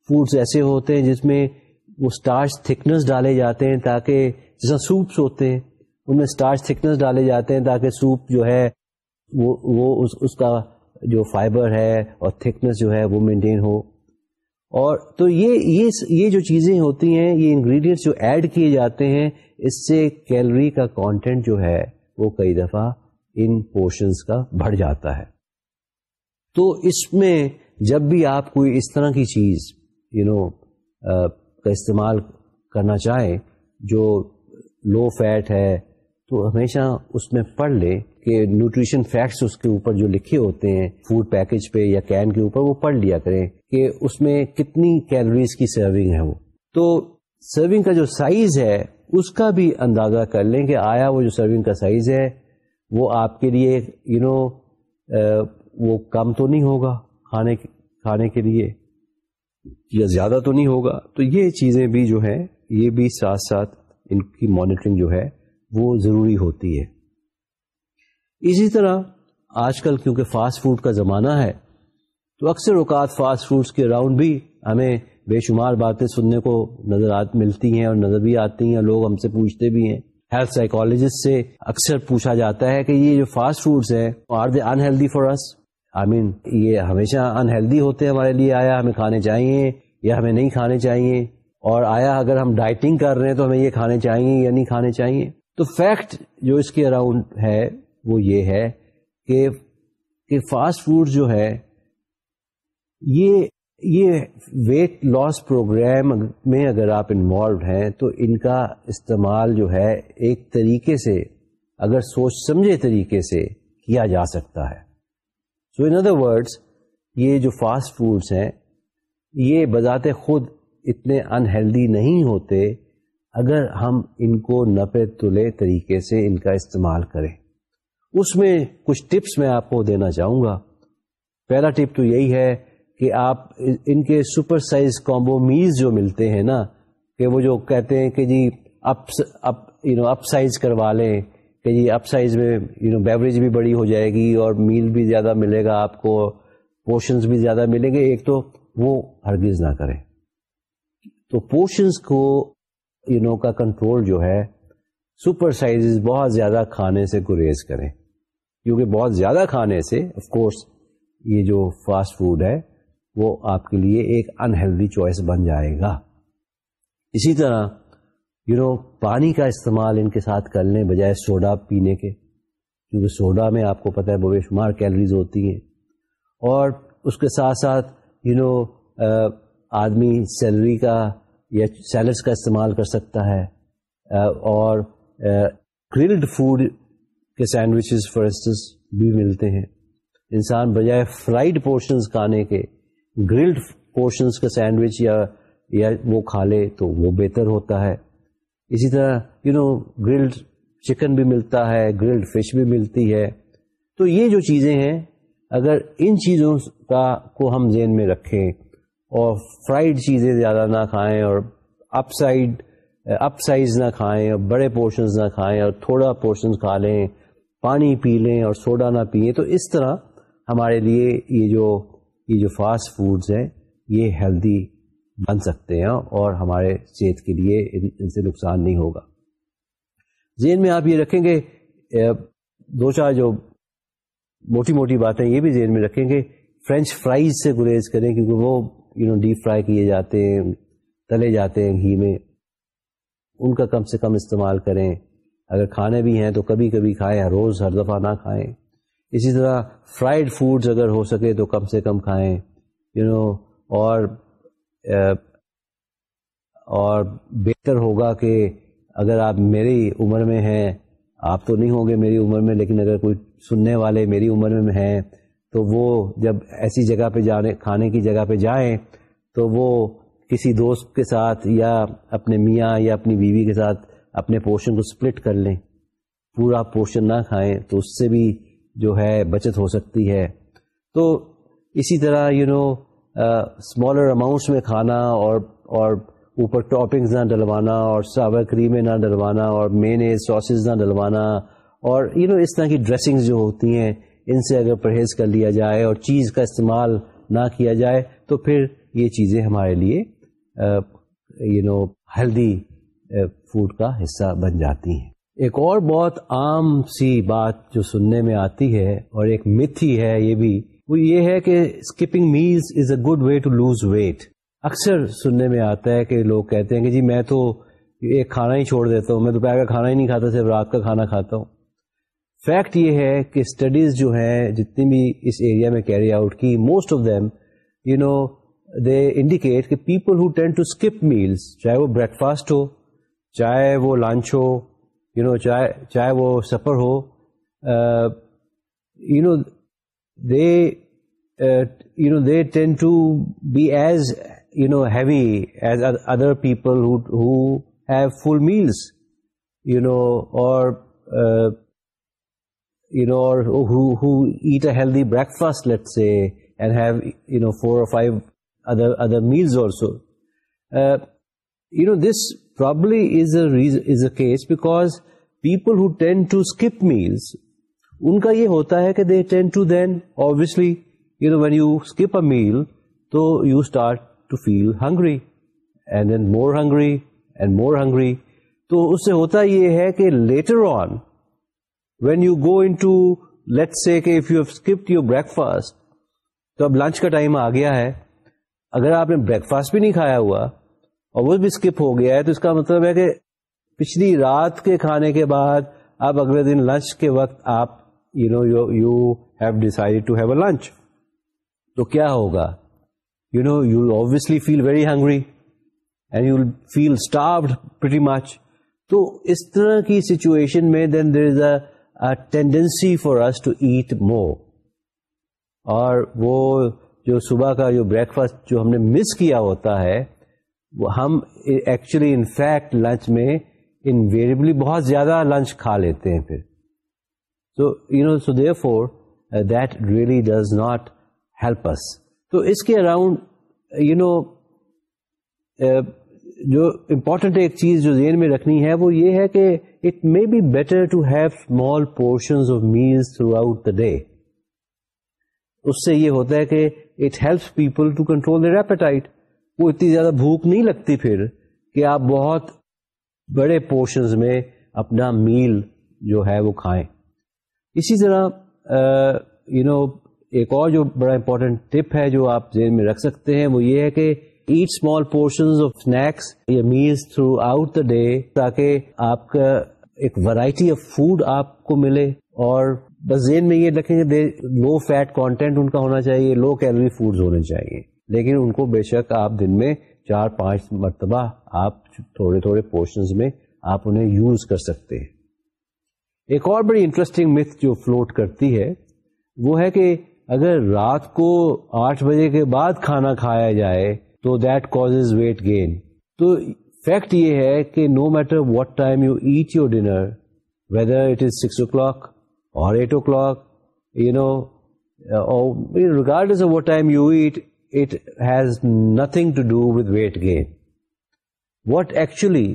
فوڈز ایسے ہوتے ہیں جس میں وہ اسٹارچ تھکنس ڈالے جاتے ہیں تاکہ جیسا سوپس ہوتے ہیں، ان میں اسٹارچ تھکنس ڈالے جاتے ہیں تاکہ سوپ جو ہے، وہ وہ اس اس کا جو فائبر ہے اور تھکنس جو ہے وہ مینٹین ہو۔ اور تو یہ یہ یہ جو چیزیں ہوتی ہیں، یہ انگریڈینٹس جو ایڈ کیے جاتے ہیں، اس سے کیلری کا کانٹینٹ جو ہے وہ کئی دفعہ ان پورشنس کا بڑھ جاتا ہے۔ تو اس میں جب بھی آپ کوئی اس طرح کی چیز یو you نو know, کا استعمال کرنا چاہیں جو لو فیٹ ہے تو ہمیشہ اس میں پڑھ لے کہ نیوٹریشن فیکٹس اس کے اوپر جو لکھے ہوتے ہیں فوڈ پیکج پہ یا کین کے اوپر وہ پڑھ لیا کریں کہ اس میں کتنی کیلریز کی سرونگ ہے وہ۔ تو سرونگ کا جو سائز ہے اس کا بھی اندازہ کر لیں کہ آیا وہ جو سرونگ کا سائز ہے وہ آپ کے لیے یو you نو know, وہ کم تو نہیں ہوگا کھانے کھانے کے لیے یا زیادہ تو نہیں ہوگا۔ تو یہ چیزیں بھی جو ہیں یہ بھی ساتھ ساتھ ان کی مانیٹرنگ جو ہے وہ ضروری ہوتی ہے۔ اسی طرح آج کل کیونکہ فاسٹ فوڈ کا زمانہ ہے تو اکثر اوقات فاسٹ فوڈس کے راؤنڈ بھی ہمیں بے شمار باتیں سننے کو نظر آت ملتی ہیں اور نظر بھی آتی ہیں لوگ ہم سے پوچھتے بھی ہیں۔ ہیلتھ سائیکولوجسٹ سے اکثر پوچھا جاتا ہے کہ یہ جو فاسٹ فوڈس ہیں are they unhealthy for us I mean یہ ہمیشہ انہیلدی ہوتے ہیں ہمارے لیے آیا، ہمیں کھانے چاہیے یا ہمیں نہیں کھانے چاہیے؟ اور آیا اگر ہم ڈائٹنگ کر رہے ہیں تو ہمیں یہ کھانے چاہیے یا نہیں کھانے چاہیے؟ تو فیکٹ جو اس کے اراؤنڈ ہے، وہ یہ ہے کہ کہ فاسٹ فوڈ جو ہے، یہ یہ ویٹ لاس پروگرام میں اگر آپ انوالوڈ ہیں تو ان کا استعمال جو ہے ایک طریقے سے اگر سوچ سمجھے طریقے سے کیا جا سکتا ہے۔ سو ان ادر ورڈس یہ جو فاسٹ فوڈس ہیں، یہ بذات خود اتنے انہیلدی نہیں ہوتے اگر ہم ان کو نپے تلے طریقے سے ان کا استعمال کریں۔ اس میں کچھ ٹپس میں آپ کو دینا چاہوں گا۔ پہلا ٹپ تو یہی ہے کہ آپ ان کے سپر سائز کامبو میز جو ملتے ہیں نا، کہ وہ جو کہتے ہیں کہ جی اپ یو نو اپ سائز کروا لیں، کہ جی اپ سائز میں یو نو بیوریج بھی بڑی ہو جائے گی اور میل بھی زیادہ ملے گا آپ کو پورشنز بھی زیادہ ملیں گے، ایک تو وہ ہرگز نہ کریں۔ تو پورشنز کو یو نو کا کنٹرول جو ہے، سپر سائز بہت زیادہ کھانے سے گریز کریں۔ کیونکہ بہت زیادہ کھانے سے آف کورس یہ جو فاسٹ فوڈ ہے وہ آپ کے لیے ایک انہیلدی چوائس بن جائے گا۔ اسی طرح یو نو پانی کا استعمال ان کے ساتھ کرنے بجائے سوڈا پینے کے، کیونکہ سوڈا میں آپ کو پتہ ہے بے شمار کیلریز ہوتی ہیں۔ اور اس کے ساتھ ساتھ یو نو آدمی سیلری کا یا سیلڈس کا استعمال کر سکتا ہے۔ اور گرلڈ فوڈ کے سینڈوچز فرسٹس بھی ملتے ہیں۔ انسان بجائے فرائڈ پورشنز کھانے کے گرلڈ پورشنز کا سینڈوچ یا یا وہ کھا لے تو وہ بہتر ہوتا ہے۔ اسی طرح یو نو گرلڈ چکن بھی ملتا ہے، گرلڈ فش بھی ملتی ہے۔ تو یہ جو چیزیں ہیں، اگر ان چیزوں کا کو ہم ذہن میں رکھیں اور فرائڈ چیزیں زیادہ نہ کھائیں اور اپ سائڈ اپ سائز نہ کھائیں اور بڑے پورشنز نہ کھائیں اور تھوڑا پورشنز کھا لیں، پانی پی لیں اور سوڈا نہ پئیں، تو اس طرح ہمارے لیے یہ جو یہ جو فاسٹ فوڈز ہیں، یہ ہیلدی بن سکتے ہیں اور ہمارے صحت کے لیے ان سے نقصان نہیں ہوگا۔ ذہن میں آپ یہ رکھیں گے دو چار جو موٹی موٹی باتیں یہ بھی ذہن میں رکھیں گے فرینچ فرائیز سے گریز کریں، کیونکہ وہ یو نو ڈیپ فرائی کیے جاتے ہیں، تلے جاتے ہیں گھی میں۔ ان کا کم سے کم استعمال کریں۔ اگر کھانے بھی ہیں تو کبھی کبھی کھائیں، ہر روز ہر دفعہ نہ کھائیں۔ اسی طرح فرائیڈ فوڈز اگر ہو سکے تو کم سے کم کھائیں یو نو اور uh, اور بہتر ہوگا کہ اگر آپ میری عمر میں ہیں، آپ تو نہیں ہوں گے میری عمر میں، لیکن اگر کوئی سننے والے میری عمر میں ہیں، تو وہ جب ایسی جگہ پہ جانے، کھانے کی جگہ پہ جائیں، تو وہ کسی دوست کے ساتھ یا اپنے میاں یا اپنی بیوی کے ساتھ اپنے پورشن کو سپلٹ کر لیں۔ پورا پورشن نہ کھائیں، تو اس سے بھی جو ہے بچت ہو سکتی ہے۔ تو اسی طرح یو نو اسمالر اماؤنٹس میں کھانا اور اور اوپر ٹاپنگز نہ ڈلوانا اور ساور کریمیں نہ ڈلوانا اور مین ساسز نہ ڈلوانا اور یو نو اس طرح کی ڈریسنگز جو ہوتی ہیں، ان سے اگر پرہیز کر لیا جائے اور چیز کا استعمال نہ کیا جائے، تو پھر یہ چیزیں ہمارے لیے یو نو ہیلدی فوڈ کا حصہ بن جاتی ہیں۔ ایک اور بہت عام سی بات جو سننے میں آتی ہے اور ایک متھ ہی ہے یہ بھی، وہ یہ ہے کہ skipping meals is a good way to lose weight اکثر سننے میں آتا ہے کہ لوگ کہتے ہیں کہ جی میں تو ایک کھانا ہی چھوڑ دیتا ہوں، میں دوپہر کا کھانا ہی نہیں کھاتا، صرف رات کا کھانا کھاتا ہوں۔ فیکٹ یہ ہے کہ اسٹڈیز جو ہیں، جتنی بھی اس ایریا میں کیری آؤٹ کی most of them you know they indicate کہ people who tend to skip meals چاہے وہ بریک فاسٹ ہو، چاہے وہ لنچ ہو یو نو چاہے چاہے وہ سفر ہو you know they you know they tend to be as you know heavy as other people have full meals you know اور یو نو اور eat a healthy breakfast سے and have you know four or five other other meals also you know this probably is a reason, is a case because people who tend to ان کا یہ ہوتا ہے کہ they tend to then obviously you know when you skip a meal تو you start to feel hungry and then more hungry and more hungry تو اس سے ہوتا یہ ہے کہ later on when you go in to let's say کہ if you have skipped your breakfast تو اب لنچ کا ٹائم آ گیا ہے. اگر آپ نے بریک فاسٹ بھی نہیں کھایا ہوا اور وہ بھی اسکپ ہو گیا ہے تو اس کا مطلب ہے کہ پچھلی رات کے کھانے کے بعد اب اگلے دن لنچ کے وقت آپ you know you you have decide to have a lunch تو کیا ہوگا؟ You know you obviously feel very hungry and you feel starved pretty much تو اس طرح کی سچویشن میں then there is a tendency for us to eat more اور وہ جو صبح کا جو بریک فاسٹ جو ہم نے مس کیا ہوتا ہے ہم ایکچولی انفیکٹ لنچ میں انویریبلی بہت زیادہ لنچ کھا لیتے ہیں پھر۔ So you know so therefore that really does not help us تو اس کے اراؤنڈ یو نو جو امپورٹنٹ ایک چیز جو ذہن میں رکھنی ہے وہ یہ ہے کہ it may be better to have small portions of meals throughout the day اس سے یہ ہوتا ہے کہ it helps people to control their appetite وہ اتنی زیادہ بھوک نہیں لگتی پھر کہ آپ بہت بڑے پورشنز میں اپنا میل جو ہے وہ کھائیں۔ اسی طرح یو نو ایک اور جو بڑا امپورٹنٹ ٹپ ہے جو آپ ذہن میں رکھ سکتے ہیں، وہ یہ ہے کہ eat small portion of snacks یا meals throughout the day تاکہ آپ کا ایک ورائٹی آف فوڈ آپ کو ملے۔ اور بس ذہن میں یہ رکھیں کہ لو فیٹ کانٹینٹ ان کا ہونا چاہیے لو کیلری فوڈ ہونے چاہیے۔ لیکن ان کو بے شک آپ دن میں چار پانچ مرتبہ آپ تھوڑے تھوڑے پورشنز میں آپ انہیں یوز کر سکتے ہیں۔ ایک اور بڑی انٹرسٹنگ متھ جو فلوٹ کرتی ہے وہ ہے کہ اگر رات کو آٹھ بجے کے بعد کھانا کھایا جائے تو دیٹ کاز ویٹ گین تو فیکٹ یہ ہے کہ no matter what time you eat your dinner whether it is six o'clock or 8 o'clock, or regardless of what time it has nothing to do with weight gain what actually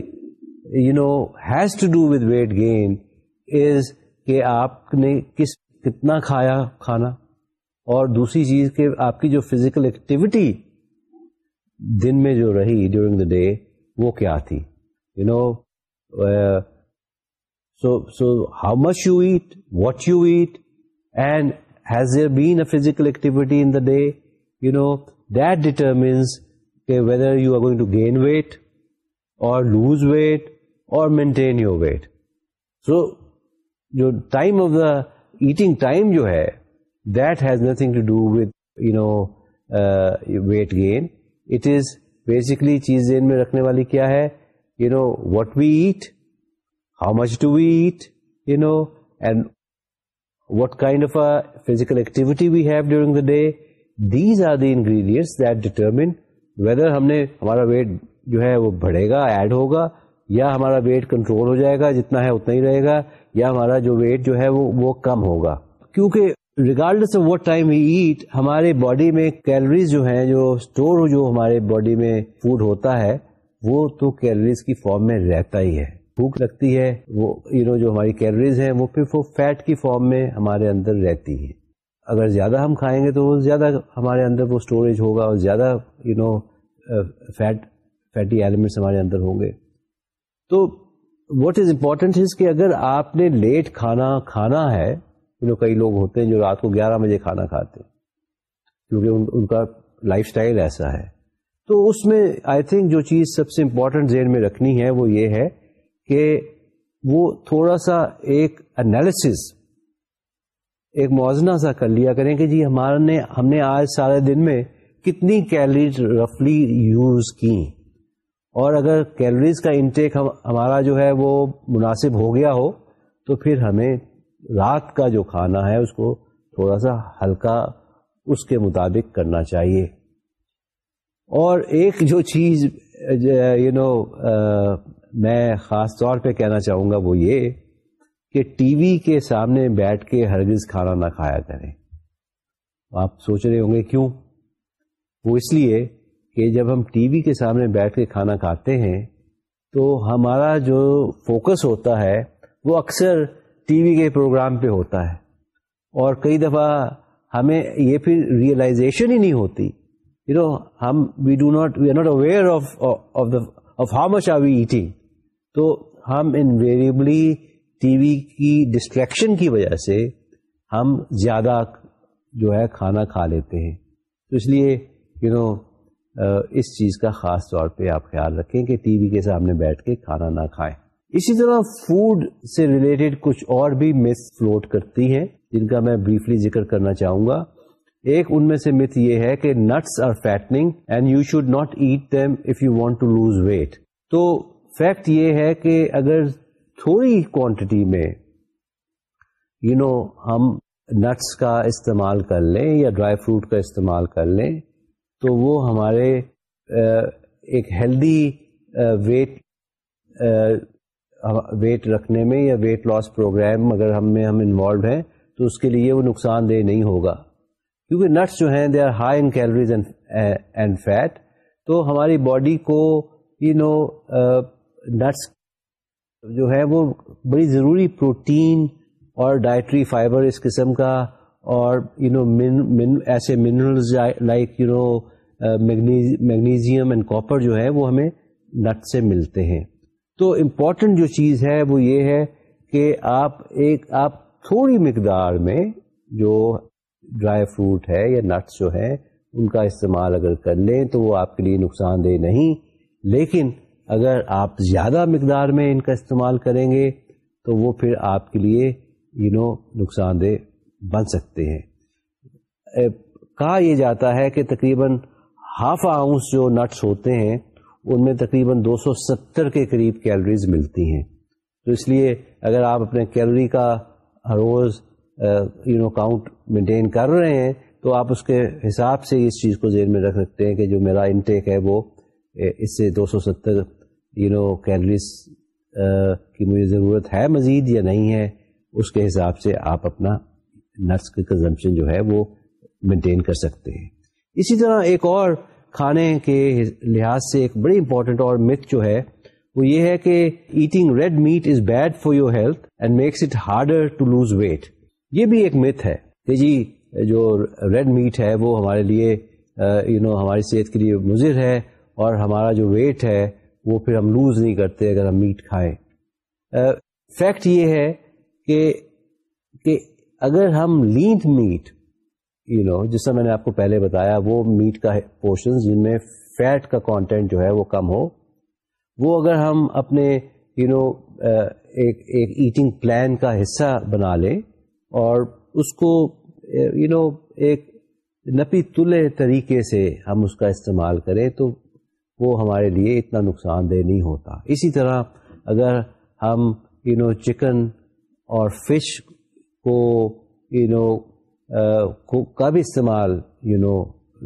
you know has to do with weight gain is کہ آپ نے کس، کتنا کھایا کھانا اور دوسری چیز کہ آپ کی جو فزیکل ایکٹیویٹی دن میں جو رہی ڈیورنگ دا ڈے وہ کیا تھی you know so how much you eat what you eat and has there been physical activity in the day has there been a physical activity in the day, that determines whether you are going to gain weight or lose weight or maintain your weight. So, your time of the eating time jo hai, that has nothing to do with, uh, weight gain. It is basically cheez zehn mein rakhne wali kya hai, what we eat, how much do we eat, and what kind of a physical activity we have during the day. These are the ingredients that determine whether ہمارا weight جو ہے وہ بڑھے گا add ہوگا، یا ہمارا weight control ہو جائے گا، جتنا ہے اتنا ہی رہے گا، یا ہمارا جو ویٹ جو ہے وہ کم ہوگا کیونکہ regardless of what time we eat ہمارے باڈی میں کیلریز جو ہیں، جو اسٹور جو ہمارے باڈی میں فوڈ ہوتا ہے، وہ تو کیلریز کی فارم میں رہتا ہی ہے بھوک لگتی ہے، وہ یو نو جو ہماری کیلریز ہیں، وہ پھر وہ فیٹ کی فارم میں ہمارے اندر رہتی ہے اگر زیادہ ہم کھائیں گے تو زیادہ ہمارے اندر وہ اسٹوریج ہوگا اور زیادہ you know fat fatty elements ہمارے اندر ہوں گے۔ تو واٹ از امپورٹنٹ از کہ اگر آپ نے لیٹ کھانا کھانا ہے یو نو کئی لوگ ہوتے ہیں جو رات کو گیارہ بجے کھانا کھاتے ہیں کیونکہ ان, ان کا لائف اسٹائل ایسا ہے۔ تو اس میں آئی تھنک جو چیز سب سے امپورٹنٹ ذہن میں رکھنی ہے وہ یہ ہے کہ وہ تھوڑا سا ایک انالیس ایک موازنہ سا کر لیا کریں کہ جی ہمارے نے ہم نے آج سارے دن میں کتنی کیلریز رفلی یوز کی۔ اور اگر کیلریز کا انٹیک ہمارا جو ہے وہ مناسب ہو گیا ہو، تو پھر ہمیں رات کا جو کھانا ہے، اس کو تھوڑا سا ہلکا اس کے مطابق کرنا چاہیے۔ اور ایک جو چیز یو نو میں خاص طور پہ کہنا چاہوں گا وہ یہ کہ ٹی وی کے سامنے بیٹھ کے ہرگز کھانا نہ کھایا کریں۔ آپ سوچ رہے ہوں گے کیوں؟ وہ اس لیے کہ جب ہم ٹی وی کے سامنے بیٹھ کے کھانا کھاتے ہیں تو ہمارا جو فوکس ہوتا ہے وہ اکثر ٹی وی کے پروگرام پہ ہوتا ہے۔ اور کئی دفعہ ہمیں یہ پھر ریئلائزیشن ہی نہیں ہوتی۔ یو نو ہم we do not we are not aware of of the of how much are we eating تو ہم انویریبلی ٹی وی کی ڈسٹریکشن کی وجہ سے ہم زیادہ جو ہے کھانا کھا لیتے ہیں۔ تو اس لیے یو نو اس چیز کا خاص طور پہ آپ خیال رکھیں کہ ٹی وی کے سامنے بیٹھ کے کھانا نہ کھائیں۔ اسی طرح فوڈ سے ریلیٹڈ کچھ اور بھی مس فلوٹ کرتی ہیں، جن کا میں بریفلی ذکر کرنا چاہوں گا۔ ایک ان میں سے مت یہ ہے کہ nuts are fattening and you should not eat them if you want to lose weight تو فیکٹ یہ ہے کہ اگر تھوڑی کوانٹٹی میں یو you نو know, ہم نٹس کا استعمال کر لیں یا ڈرائی فروٹ کا استعمال کر لیں تو وہ ہمارے ایک ہیلدی ویٹ ویٹ رکھنے میں یا ویٹ لاس پروگرام اگر ہم میں ہم انوالوڈ ہیں تو اس کے لیے وہ نقصان دہ نہیں ہوگا۔ کیونکہ نٹس جو ہیں they are high in calories and fat تو ہماری باڈی کو یو نو نٹس جو ہے وہ بڑی ضروری پروٹین اور ڈائٹری فائبر اس قسم کا اور یو نو ایسے minerals like you know magnesium and copper جو ہے وہ ہمیں نٹ سے ملتے ہیں۔ تو امپورٹنٹ جو چیز ہے وہ یہ ہے کہ آپ ایک، آپ تھوڑی مقدار میں جو ڈرائی فروٹ ہے یا نٹس جو ہے ان کا استعمال اگر کر لیں تو وہ آپ کے لیے نقصان دہ نہیں، لیکن اگر آپ زیادہ مقدار میں ان کا استعمال کریں گے، تو وہ پھر آپ کے لیے یو نو نقصان دہ بن سکتے ہیں۔ کہا یہ جاتا ہے کہ تقریباً ہاف آؤنس جو نٹس ہوتے ہیں، ان میں تقریباً دو سو ستر کے قریب کیلریز ملتی ہیں۔ تو اس لیے اگر آپ اپنے کیلری کا روز یو نو کاؤنٹ مینٹین کر رہے ہیں، تو آپ اس کے حساب سے اس چیز کو ذہن میں رکھ سکتے ہیں کہ جو میرا انٹیک ہے وہ اس سے دو سو ستر یو نو کیلریز کی مجھے ضرورت ہے مزید یا نہیں ہے، اس کے حساب سے آپ اپنا نٹس کی کنزمپشن جو ہے وہ مینٹین کر سکتے ہیں۔ اسی طرح ایک اور کھانے کے لحاظ سے ایک بڑی امپورٹنٹ اور متھ جو ہے، وہ یہ ہے کہ eating red meat is bad for your health and makes it harder to lose weight یہ بھی ایک متھ ہے کہ جی جو ریڈ میٹ ہے وہ ہمارے لیے uh, یو نو ہماری صحت کے لیے مضر ہے اور ہمارا جو ویٹ ہے وہ پھر ہم لوز نہیں کرتے اگر ہم میٹ کھائیں۔ فیکٹ یہ ہے کہ کہ اگر ہم لینٹ میٹ یو نو جس سے میں نے آپ کو پہلے بتایا وہ میٹ کا پورشن جن میں فیٹ کا کانٹینٹ جو ہے وہ کم ہو وہ اگر ہم اپنے یو you نو know, ایک ایک ایٹنگ پلان کا حصہ بنا لیں اور اس کو یو you نو know, ایک نپی تلے طریقے سے ہم اس کا استعمال کریں تو وہ ہمارے لیے اتنا نقصان دہ نہیں ہوتا۔ اسی طرح اگر ہم یو نو چکن اور فش کو یو نو کا بھی استعمال یو نو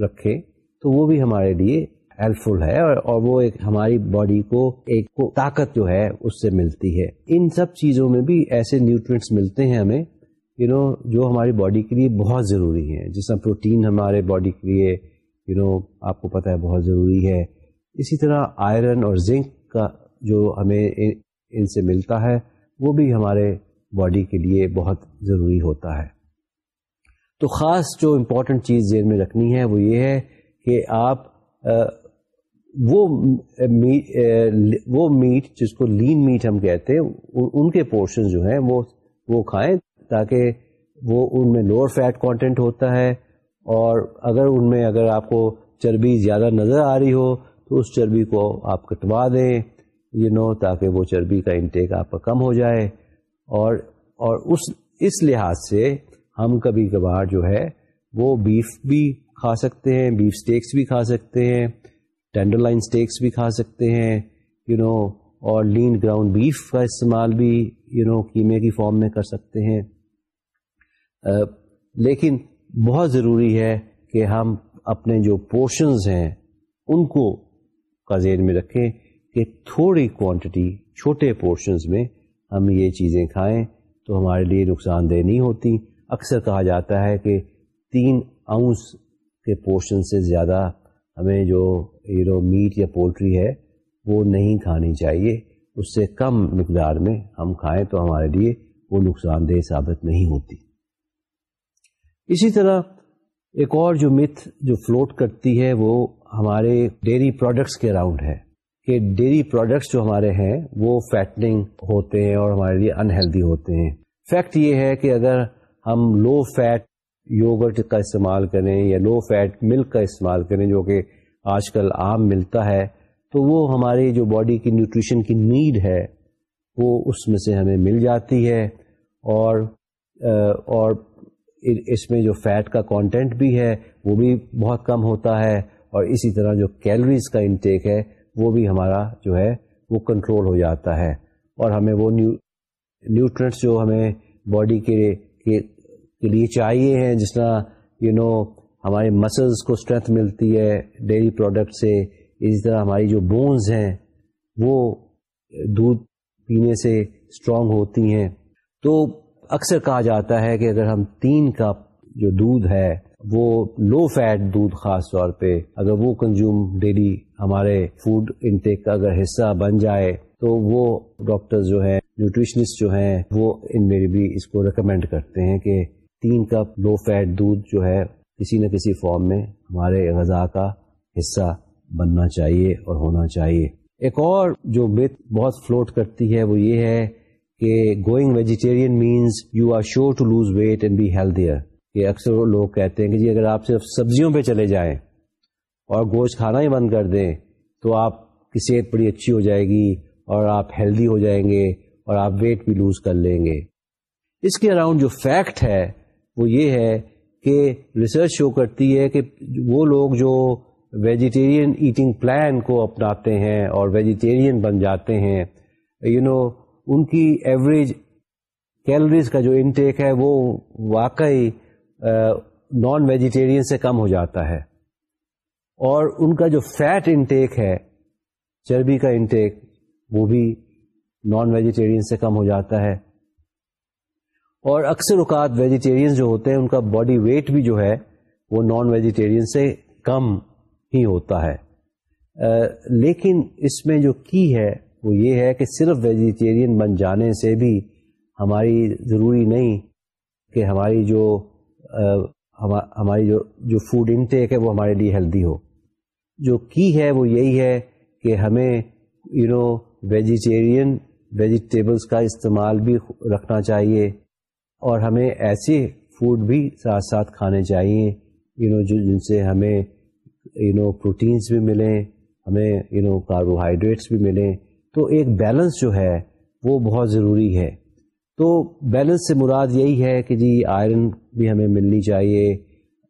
رکھے، تو وہ بھی ہمارے لیے ہیلپ فل ہے اور وہ ایک ہماری باڈی کو ایک طاقت جو ہے اس سے ملتی ہے۔ ان سب چیزوں میں بھی ایسے نیوٹرینٹس ملتے ہیں ہمیں یو نو جو ہماری باڈی کے لیے بہت ضروری ہے جس طرح پروٹین ہمارے باڈی کے لیے یو نو آپ کو پتہ ہے بہت ضروری ہے۔ اسی طرح آئرن اور زنک کا جو ہمیں ان سے ملتا ہے، وہ بھی ہمارے باڈی کے لیے بہت ضروری ہوتا ہے۔ تو خاص جو امپورٹنٹ چیز ذہن میں رکھنی ہے، وہ یہ ہے کہ آپ وہ وہ میٹ جس کو لین میٹ ہم کہتے ہیں، ان کے پورشن جو ہیں، وہ وہ کھائیں تاکہ وہ ان میں لوور فیٹ کانٹینٹ ہوتا ہے اور اگر ان میں اگر آپ کو چربی زیادہ نظر آ رہی ہو تو اس چربی کو آپ کٹوا دیں یو نو، تاکہ وہ چربی کا انٹیک آپ کا کم ہو جائے۔ اور اور اس اس لحاظ سے ہم کبھی کبھار جو ہے، وہ بیف بھی کھا سکتے ہیں بیف اسٹیکس بھی کھا سکتے ہیں ٹینڈر لائن اسٹیکس بھی کھا سکتے ہیں یو نو اور لین گراؤنڈ بیف کا استعمال بھی یو نو کیمے کی فارم میں کر سکتے ہیں۔ لیکن بہت ضروری ہے کہ ہم اپنے جو پورشنز ہیں، ان کو کا ذہن میں رکھیں کہ تھوڑی کوانٹٹی چھوٹے پورشنز میں ہم یہ چیزیں کھائیں تو ہمارے لیے نقصان دہ نہیں ہوتی۔ اکثر کہا جاتا ہے کہ تین اونس کے پورشن سے زیادہ ہمیں جو ہیرو میٹ یا پولٹری ہے وہ نہیں کھانی چاہیے۔ اس سے کم مقدار میں ہم کھائیں تو ہمارے لیے وہ نقصان دہ ثابت نہیں ہوتی۔ اسی طرح ایک اور جو متھ جو فلوٹ کرتی ہے وہ ہمارے ڈیری پروڈکٹس کے اراؤنڈ ہے۔ کہ ڈیری پروڈکٹس جو ہمارے ہیں، وہ فیٹنگ ہوتے ہیں اور ہمارے لیے انہیلدی ہوتے ہیں۔ فیکٹ یہ ہے کہ اگر ہم لو فیٹ یوگرٹ کا استعمال کریں یا لو فیٹ ملک کا استعمال کریں جو کہ آج کل عام ملتا ہے، تو وہ ہماری جو باڈی کی نیوٹریشن کی نیڈ ہے، وہ اس میں سے ہمیں مل جاتی ہے۔ اور اور اس میں جو فیٹ کا کانٹینٹ بھی ہے، وہ بھی بہت کم ہوتا ہے۔ اور اسی طرح جو کیلریز کا انٹیک ہے، وہ بھی ہمارا جو ہے، وہ کنٹرول ہو جاتا ہے۔ اور ہمیں وہ نیوٹرنٹس جو ہمیں باڈی کے کے لیے چاہیے ہیں، جس طرح یو نو ہمارے مسلس کو اسٹرینتھ ملتی ہے ڈیری پروڈکٹ سے، اسی طرح ہماری جو بونز ہیں، وہ دودھ پینے سے اسٹرانگ ہوتی ہیں۔ تو اکثر کہا جاتا ہے کہ اگر ہم تین کپ جو دودھ ہے وہ لو فیٹ دودھ خاص طور پہ اگر وہ کنزیوم ڈیلی ہمارے فوڈ انٹیک کا اگر حصہ بن جائے تو وہ ڈاکٹر جو ہے نیوٹریشنسٹ جو ہیں، وہ ان میں بھی اس کو ریکمینڈ کرتے ہیں کہ تین کپ لو فیٹ دودھ جو ہے کسی نہ کسی فارم میں ہمارے غذا کا حصہ بننا چاہیے اور ہونا چاہیے۔ ایک اور جو مت بہت فلوٹ کرتی ہے وہ یہ ہے کہ going vegetarian means you are sure to lose weight and be healthier کہ اکثر لوگ کہتے ہیں کہ جی اگر آپ صرف سبزیوں پہ چلے جائیں اور گوشت کھانا ہی بند کر دیں تو آپ کی صحت بڑی اچھی ہو جائے گی اور آپ ہیلدی ہو جائیں گے اور آپ ویٹ بھی لوز کر لیں گے۔ اس کے اراؤنڈ جو فیکٹ ہے وہ یہ ہے کہ ریسرچ شو کرتی ہے کہ وہ لوگ جو ویجیٹیرین ایٹنگ پلان کو اپناتے ہیں اور ویجیٹیرین بن جاتے ہیں یو you نو know, ان کی ایوریج کیلریز کا جو انٹیک ہے وہ واقعی نان ویجیٹیرین سے کم ہو جاتا ہے اور ان کا جو فیٹ انٹیک ہے، چربی کا انٹیک، وہ بھی نان ویجیٹیرین سے کم ہو جاتا ہے۔ اور اکثر اوقات ویجیٹیرین جو ہوتے ہیں، ان کا باڈی ویٹ بھی جو ہے، وہ نان ویجیٹیرین سے کم ہی ہوتا ہے۔ لیکن اس میں جو کی ہے، وہ یہ ہے کہ صرف ویجیٹیرین بن جانے سے بھی ہماری ضروری نہیں کہ ہماری جو ہماری جو جو فوڈ انٹیک ہے وہ ہمارے لیے ہیلدی ہو۔ جو کی ہے وہ یہی ہے کہ ہمیں یو نو ویجیٹیرین ویجیٹیبلس کا استعمال بھی رکھنا چاہیے اور ہمیں ایسے فوڈ بھی ساتھ ساتھ کھانے چاہیے یو نو جو، جن سے ہمیں یو نو پروٹینس بھی ملیں، ہمیں یو نو کاربوہائیڈریٹس بھی ملیں۔ تو ایک بیلنس جو ہے وہ بہت ضروری ہے۔ تو بیلنس سے مراد یہی ہے کہ جی آئرن بھی ہمیں ملنی چاہیے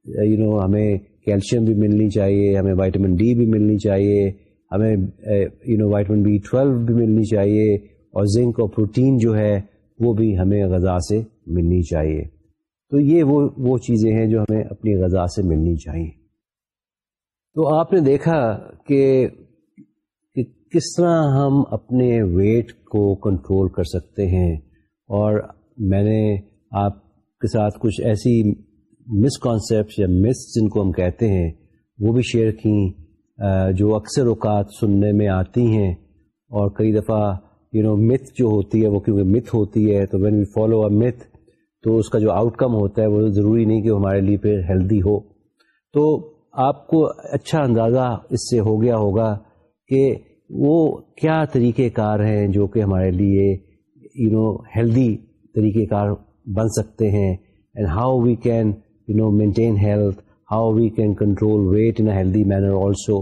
یو نو ہمیں کیلشیم بھی ملنی چاہیے، ہمیں وائٹامن ڈی بھی ملنی چاہیے، ہمیں you know vitamin B twelve بھی ملنی چاہیے، اور زنک اور پروٹین جو ہے وہ بھی ہمیں غذا سے ملنی چاہیے۔ تو یہ وہ وہ چیزیں ہیں جو ہمیں اپنی غذا سے ملنی چاہیے۔ تو آپ نے دیکھا کہ کس طرح ہم اپنے ویٹ کو کنٹرول کر سکتے ہیں۔ اور میں نے آپ کے ساتھ کچھ ایسی مس کانسیپٹ یا مس جن کو ہم کہتے ہیں، وہ بھی شیئر کی جو اکثر اوقات سننے میں آتی ہیں۔ اور کئی دفعہ یو نو متھ جو ہوتی ہے، وہ کیونکہ متھ ہوتی ہے، تو when we follow a myth تو اس کا جو آؤٹ کم ہوتا ہے، وہ ضروری نہیں کہ ہمارے لیے پھر ہیلدی ہو۔ تو آپ کو اچھا اندازہ اس سے ہو گیا ہوگا کہ وہ کیا طریقہ کار ہیں جو کہ ہمارے لیے یو نو ہیلدی طریقہ کار بن سکتے ہیں. And how we can you know maintain health how we can control weight in healthy manner also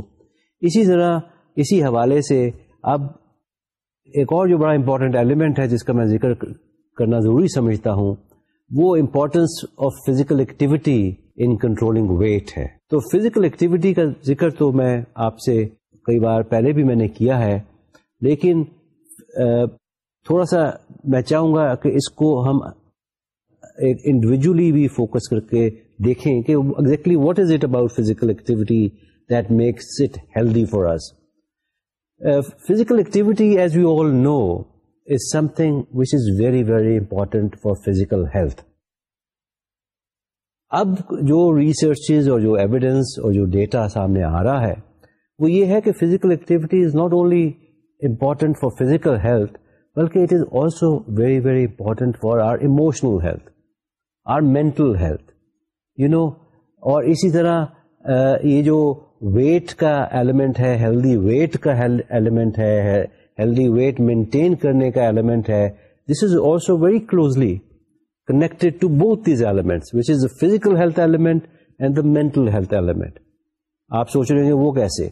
اسی طرح اسی حوالے سے اب ایک اور جو بڑا امپورٹنٹ ایلیمنٹ ہے جس کا میں ذکر کرنا ضروری سمجھتا ہوں، وہ importance of physical activity in controlling weight ہے. تو فزیکل ایکٹیویٹی کا ذکر تو میں آپ سے کئی بار پہلے بھی میں نے کیا ہے، لیکن تھوڑا سا میں چاہوں گا کہ اس کو ہم ایک انڈیویجلی بھی فوکس کر کے دیکھیں کہ exactly what is it about physical activity that makes it healthy for us physical activity as you all know is something which is very very important for physical health اب جو researches اور جو evidence اور جو data سامنے آ رہا ہے، وہ یہ ہے کہ physical activity is not only important for physical health بلکہ it is also very very important for our emotional health or mental health you know اور اسی طرح یہ جو ویٹ کا ایلیمنٹ ہے ہیلدی ویٹ کا ایلیمنٹ ہے ہیلدی ویٹ مینٹین کرنے کا ایلیمنٹ ہے this is also very closely connected to both these elements, which is the physical health element and the mental health element. آپ سوچ رہے ہیں وہ کیسے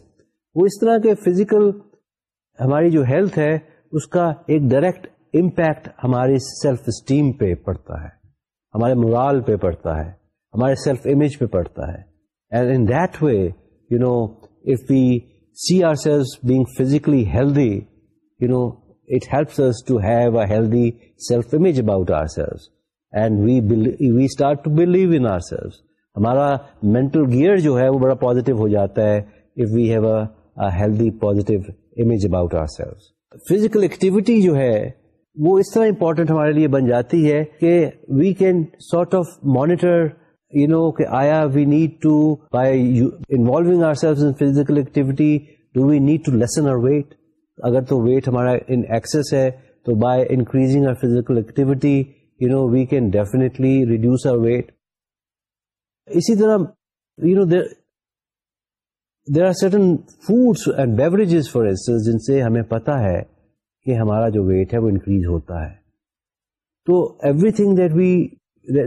وہ اس طرح کے فزیکل ہماری جو ہیلتھ ہے اس کا ایک ڈائریکٹ امپیکٹ ہماری سیلف اسٹیم پہ پڑتا ہے، ہمارے مرال پہ پڑتا ہے، ہمارے سیلف امیج پہ پڑتا ہے۔ And in that way you know if we see ourselves being physically healthy you know it helps us to have a healthy self image about ourselves and we we start to believe in ourselves ہمارا mental gear جو ہے وہ بڑا positive ہو جاتا ہے if we have a healthy positive image about ourselves physical activity جو ہے، وہ اس طرح امپورٹنٹ ہمارے لیے بن جاتی ہے کہ we can sort of monitor you know کہ آیا we need to by involving our self in physical activity do we need to lessen our weight اگر تو ویٹ ہمارا ان ایکسس ہے، تو by increasing our physical activity you know we can definitely reduce our weight اسی طرح you know there are certain foods and beverages for instance جن سے ہمیں پتا ہے کہ ہمارا جو ویٹ ہے وہ انکریز ہوتا ہے۔ تو everything that we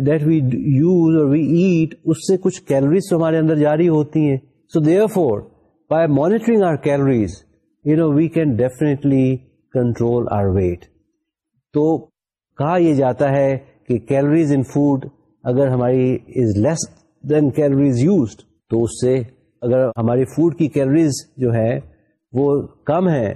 that we use اور وی ایٹ اس سے کچھ کیلریز ہمارے اندر جاری ہوتی ہیں۔ So therefore by monitoring our calories you know we can definitely control our weight تو کہا یہ جاتا ہے کہ کیلریز ان فوڈ اگر ہماری is less then calories used تو اس سے اگر ہماری فوڈ کی کیلریز جو ہے وہ کم ہے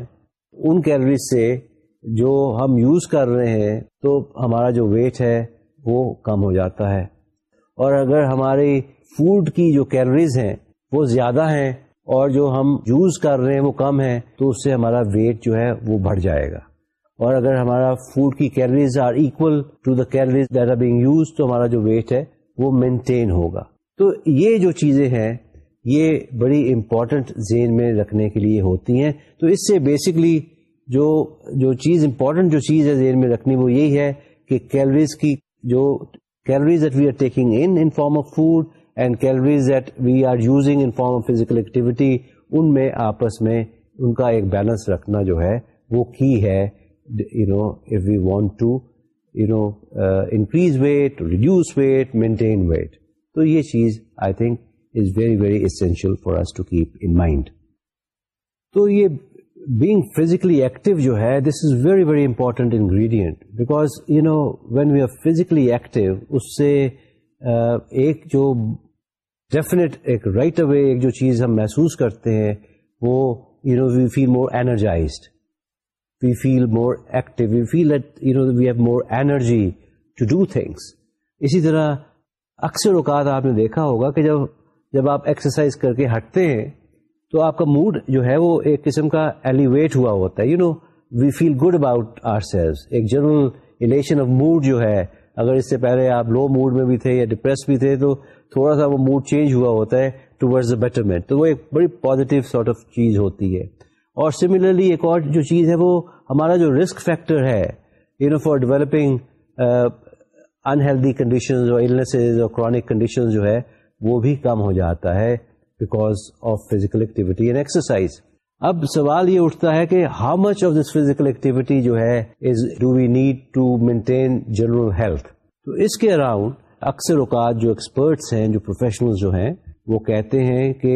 ان کیلریز سے جو ہم یوز کر رہے ہیں، تو ہمارا جو ویٹ ہے وہ کم ہو جاتا ہے۔ اور اگر ہماری فوڈ کی جو کیلریز ہیں وہ زیادہ ہیں اور جو ہم یوز کر رہے ہیں وہ کم ہے تو اس سے ہمارا ویٹ جو ہے وہ بڑھ جائے گا۔ اور اگر ہمارا فوڈ کی calories are equal to the calories that are being used تو ہمارا جو ویٹ ہے وہ مینٹین ہوگا۔ تو یہ جو چیزیں ہیں یہ بڑی امپورٹنٹ زین میں رکھنے کے لیے ہوتی ہیں۔ تو اس سے بیسکلی جو جو چیز امپورٹنٹ جو چیز ہے زین میں رکھنی وہ یہی ہے کہ کیلریز کی جو calories that we are taking in in form of food and calories that we are using in form of physical activity ان میں آپس میں ان کا ایک بیلنس رکھنا جو ہے وہ کی ہے۔ You know if we want to you know increase weight reduce weight maintain weight تو یہ چیز I think is very very essential for us to keep in mind تو یہ بینگ فزیکلی ایکٹیو جو ہے this is very very important ingredient because you know when we are physically active اس سے uh, ایک جو ڈیفینیٹ ایک right away ایک جو چیز ہم محسوس کرتے ہیں، وہ you know we feel more energised we feel more active we feel you know we have more energy to do things اسی طرح اکثر اوقات آپ نے دیکھا ہوگا کہ جب جب آپ ایکسرسائز کر کے ہٹتے ہیں، تو آپ کا موڈ جو ہے وہ ایک قسم کا ایلیویٹ ہوا ہوتا ہے۔ You know we feel good about ourselves ایک جنرل الیشن آف موڈ جو ہے، اگر اس سے پہلے آپ لو موڈ میں بھی تھے یا ڈپریس بھی تھے، تو تھوڑا سا وہ موڈ چینج ہوا ہوتا ہے ٹوڈز دا بیٹرمنٹ تو وہ ایک بڑی پازیٹیو سارٹ آف چیز ہوتی ہے۔ اور سملرلی ایک اور جو چیز ہے وہ ہمارا جو رسک فیکٹر ہے you know for developing unhealthy condition اور النیسز اور کرانک کنڈیشن جو ہے وہ بھی کم ہو جاتا ہے because of physical activity and exercise اب سوال یہ اٹھتا ہے کہ how much of this physical activity جو ہے is do we need to maintain general health تو اس کے اراؤنڈ اکثر اوقات جو ایکسپرٹس ہیں، جو پروفیشنل جو ہیں، وہ کہتے ہیں کہ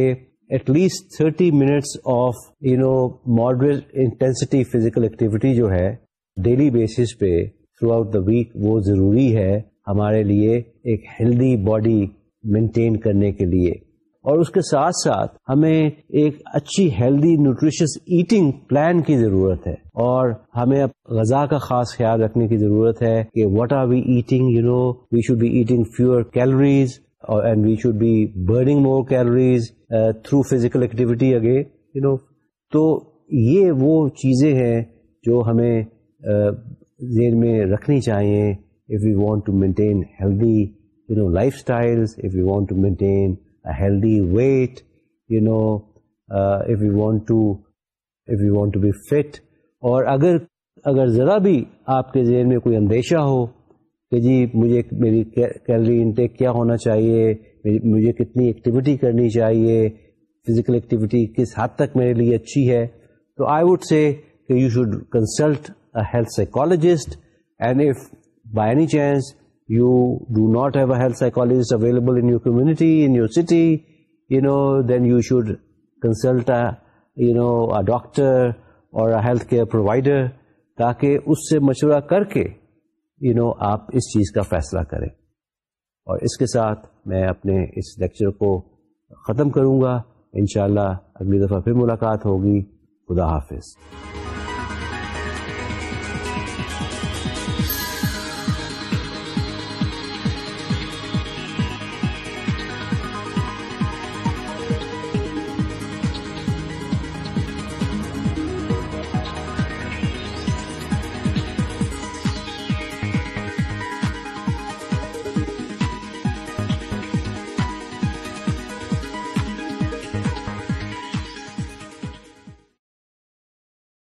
at least thirty minutes of you know moderate intensity physical activity جو ہے ڈیلی بیسس پہ تھرو آؤٹ دا ویک وہ ضروری ہے ہمارے لیے ایک ہیلدی باڈی مینٹین کرنے کے لیے۔ اور اس کے ساتھ ساتھ ہمیں ایک اچھی ہیلدی نیوٹریشس ایٹنگ پلان کی ضرورت ہے۔ اور ہمیں غذا کا خاص خیال رکھنے کی ضرورت ہے کہ what are we eating you know we should be eating fewer calories and we should be burning more calories through physical activity اگے یو نو تو یہ وہ چیزیں ہیں جو ہمیں uh, ذہن میں رکھنی چاہیے if you want to maintain healthy you know lifestyle if you want to maintain healthy weight you know if you want to if you want to be fit اور اگر اگر ذرا بھی آپ کے ذہن میں کوئی اندیشہ ہو کہ جی مجھے میری کیلری انٹیک کیا ہونا چاہیے مجھے کتنی ایکٹیویٹی کرنی چاہیے فزیکل ایکٹیویٹی کس حد تک میرے لیے اچھی ہے، تو آئی وڈ سے کہ you should consult a health psychologist and if by any chance you do not have a health psychologist available in your community, in your city, then you should consult a doctor or a healthcare provider تاکہ اس سے مشورہ کر کے you know آپ اس چیز کا فیصلہ کریں اور اس کے ساتھ میں اپنے اس لیکچر کو ختم کروں گا انشاءاللہ اگلی دفعہ پھر ملاقات ہوگی خدا حافظ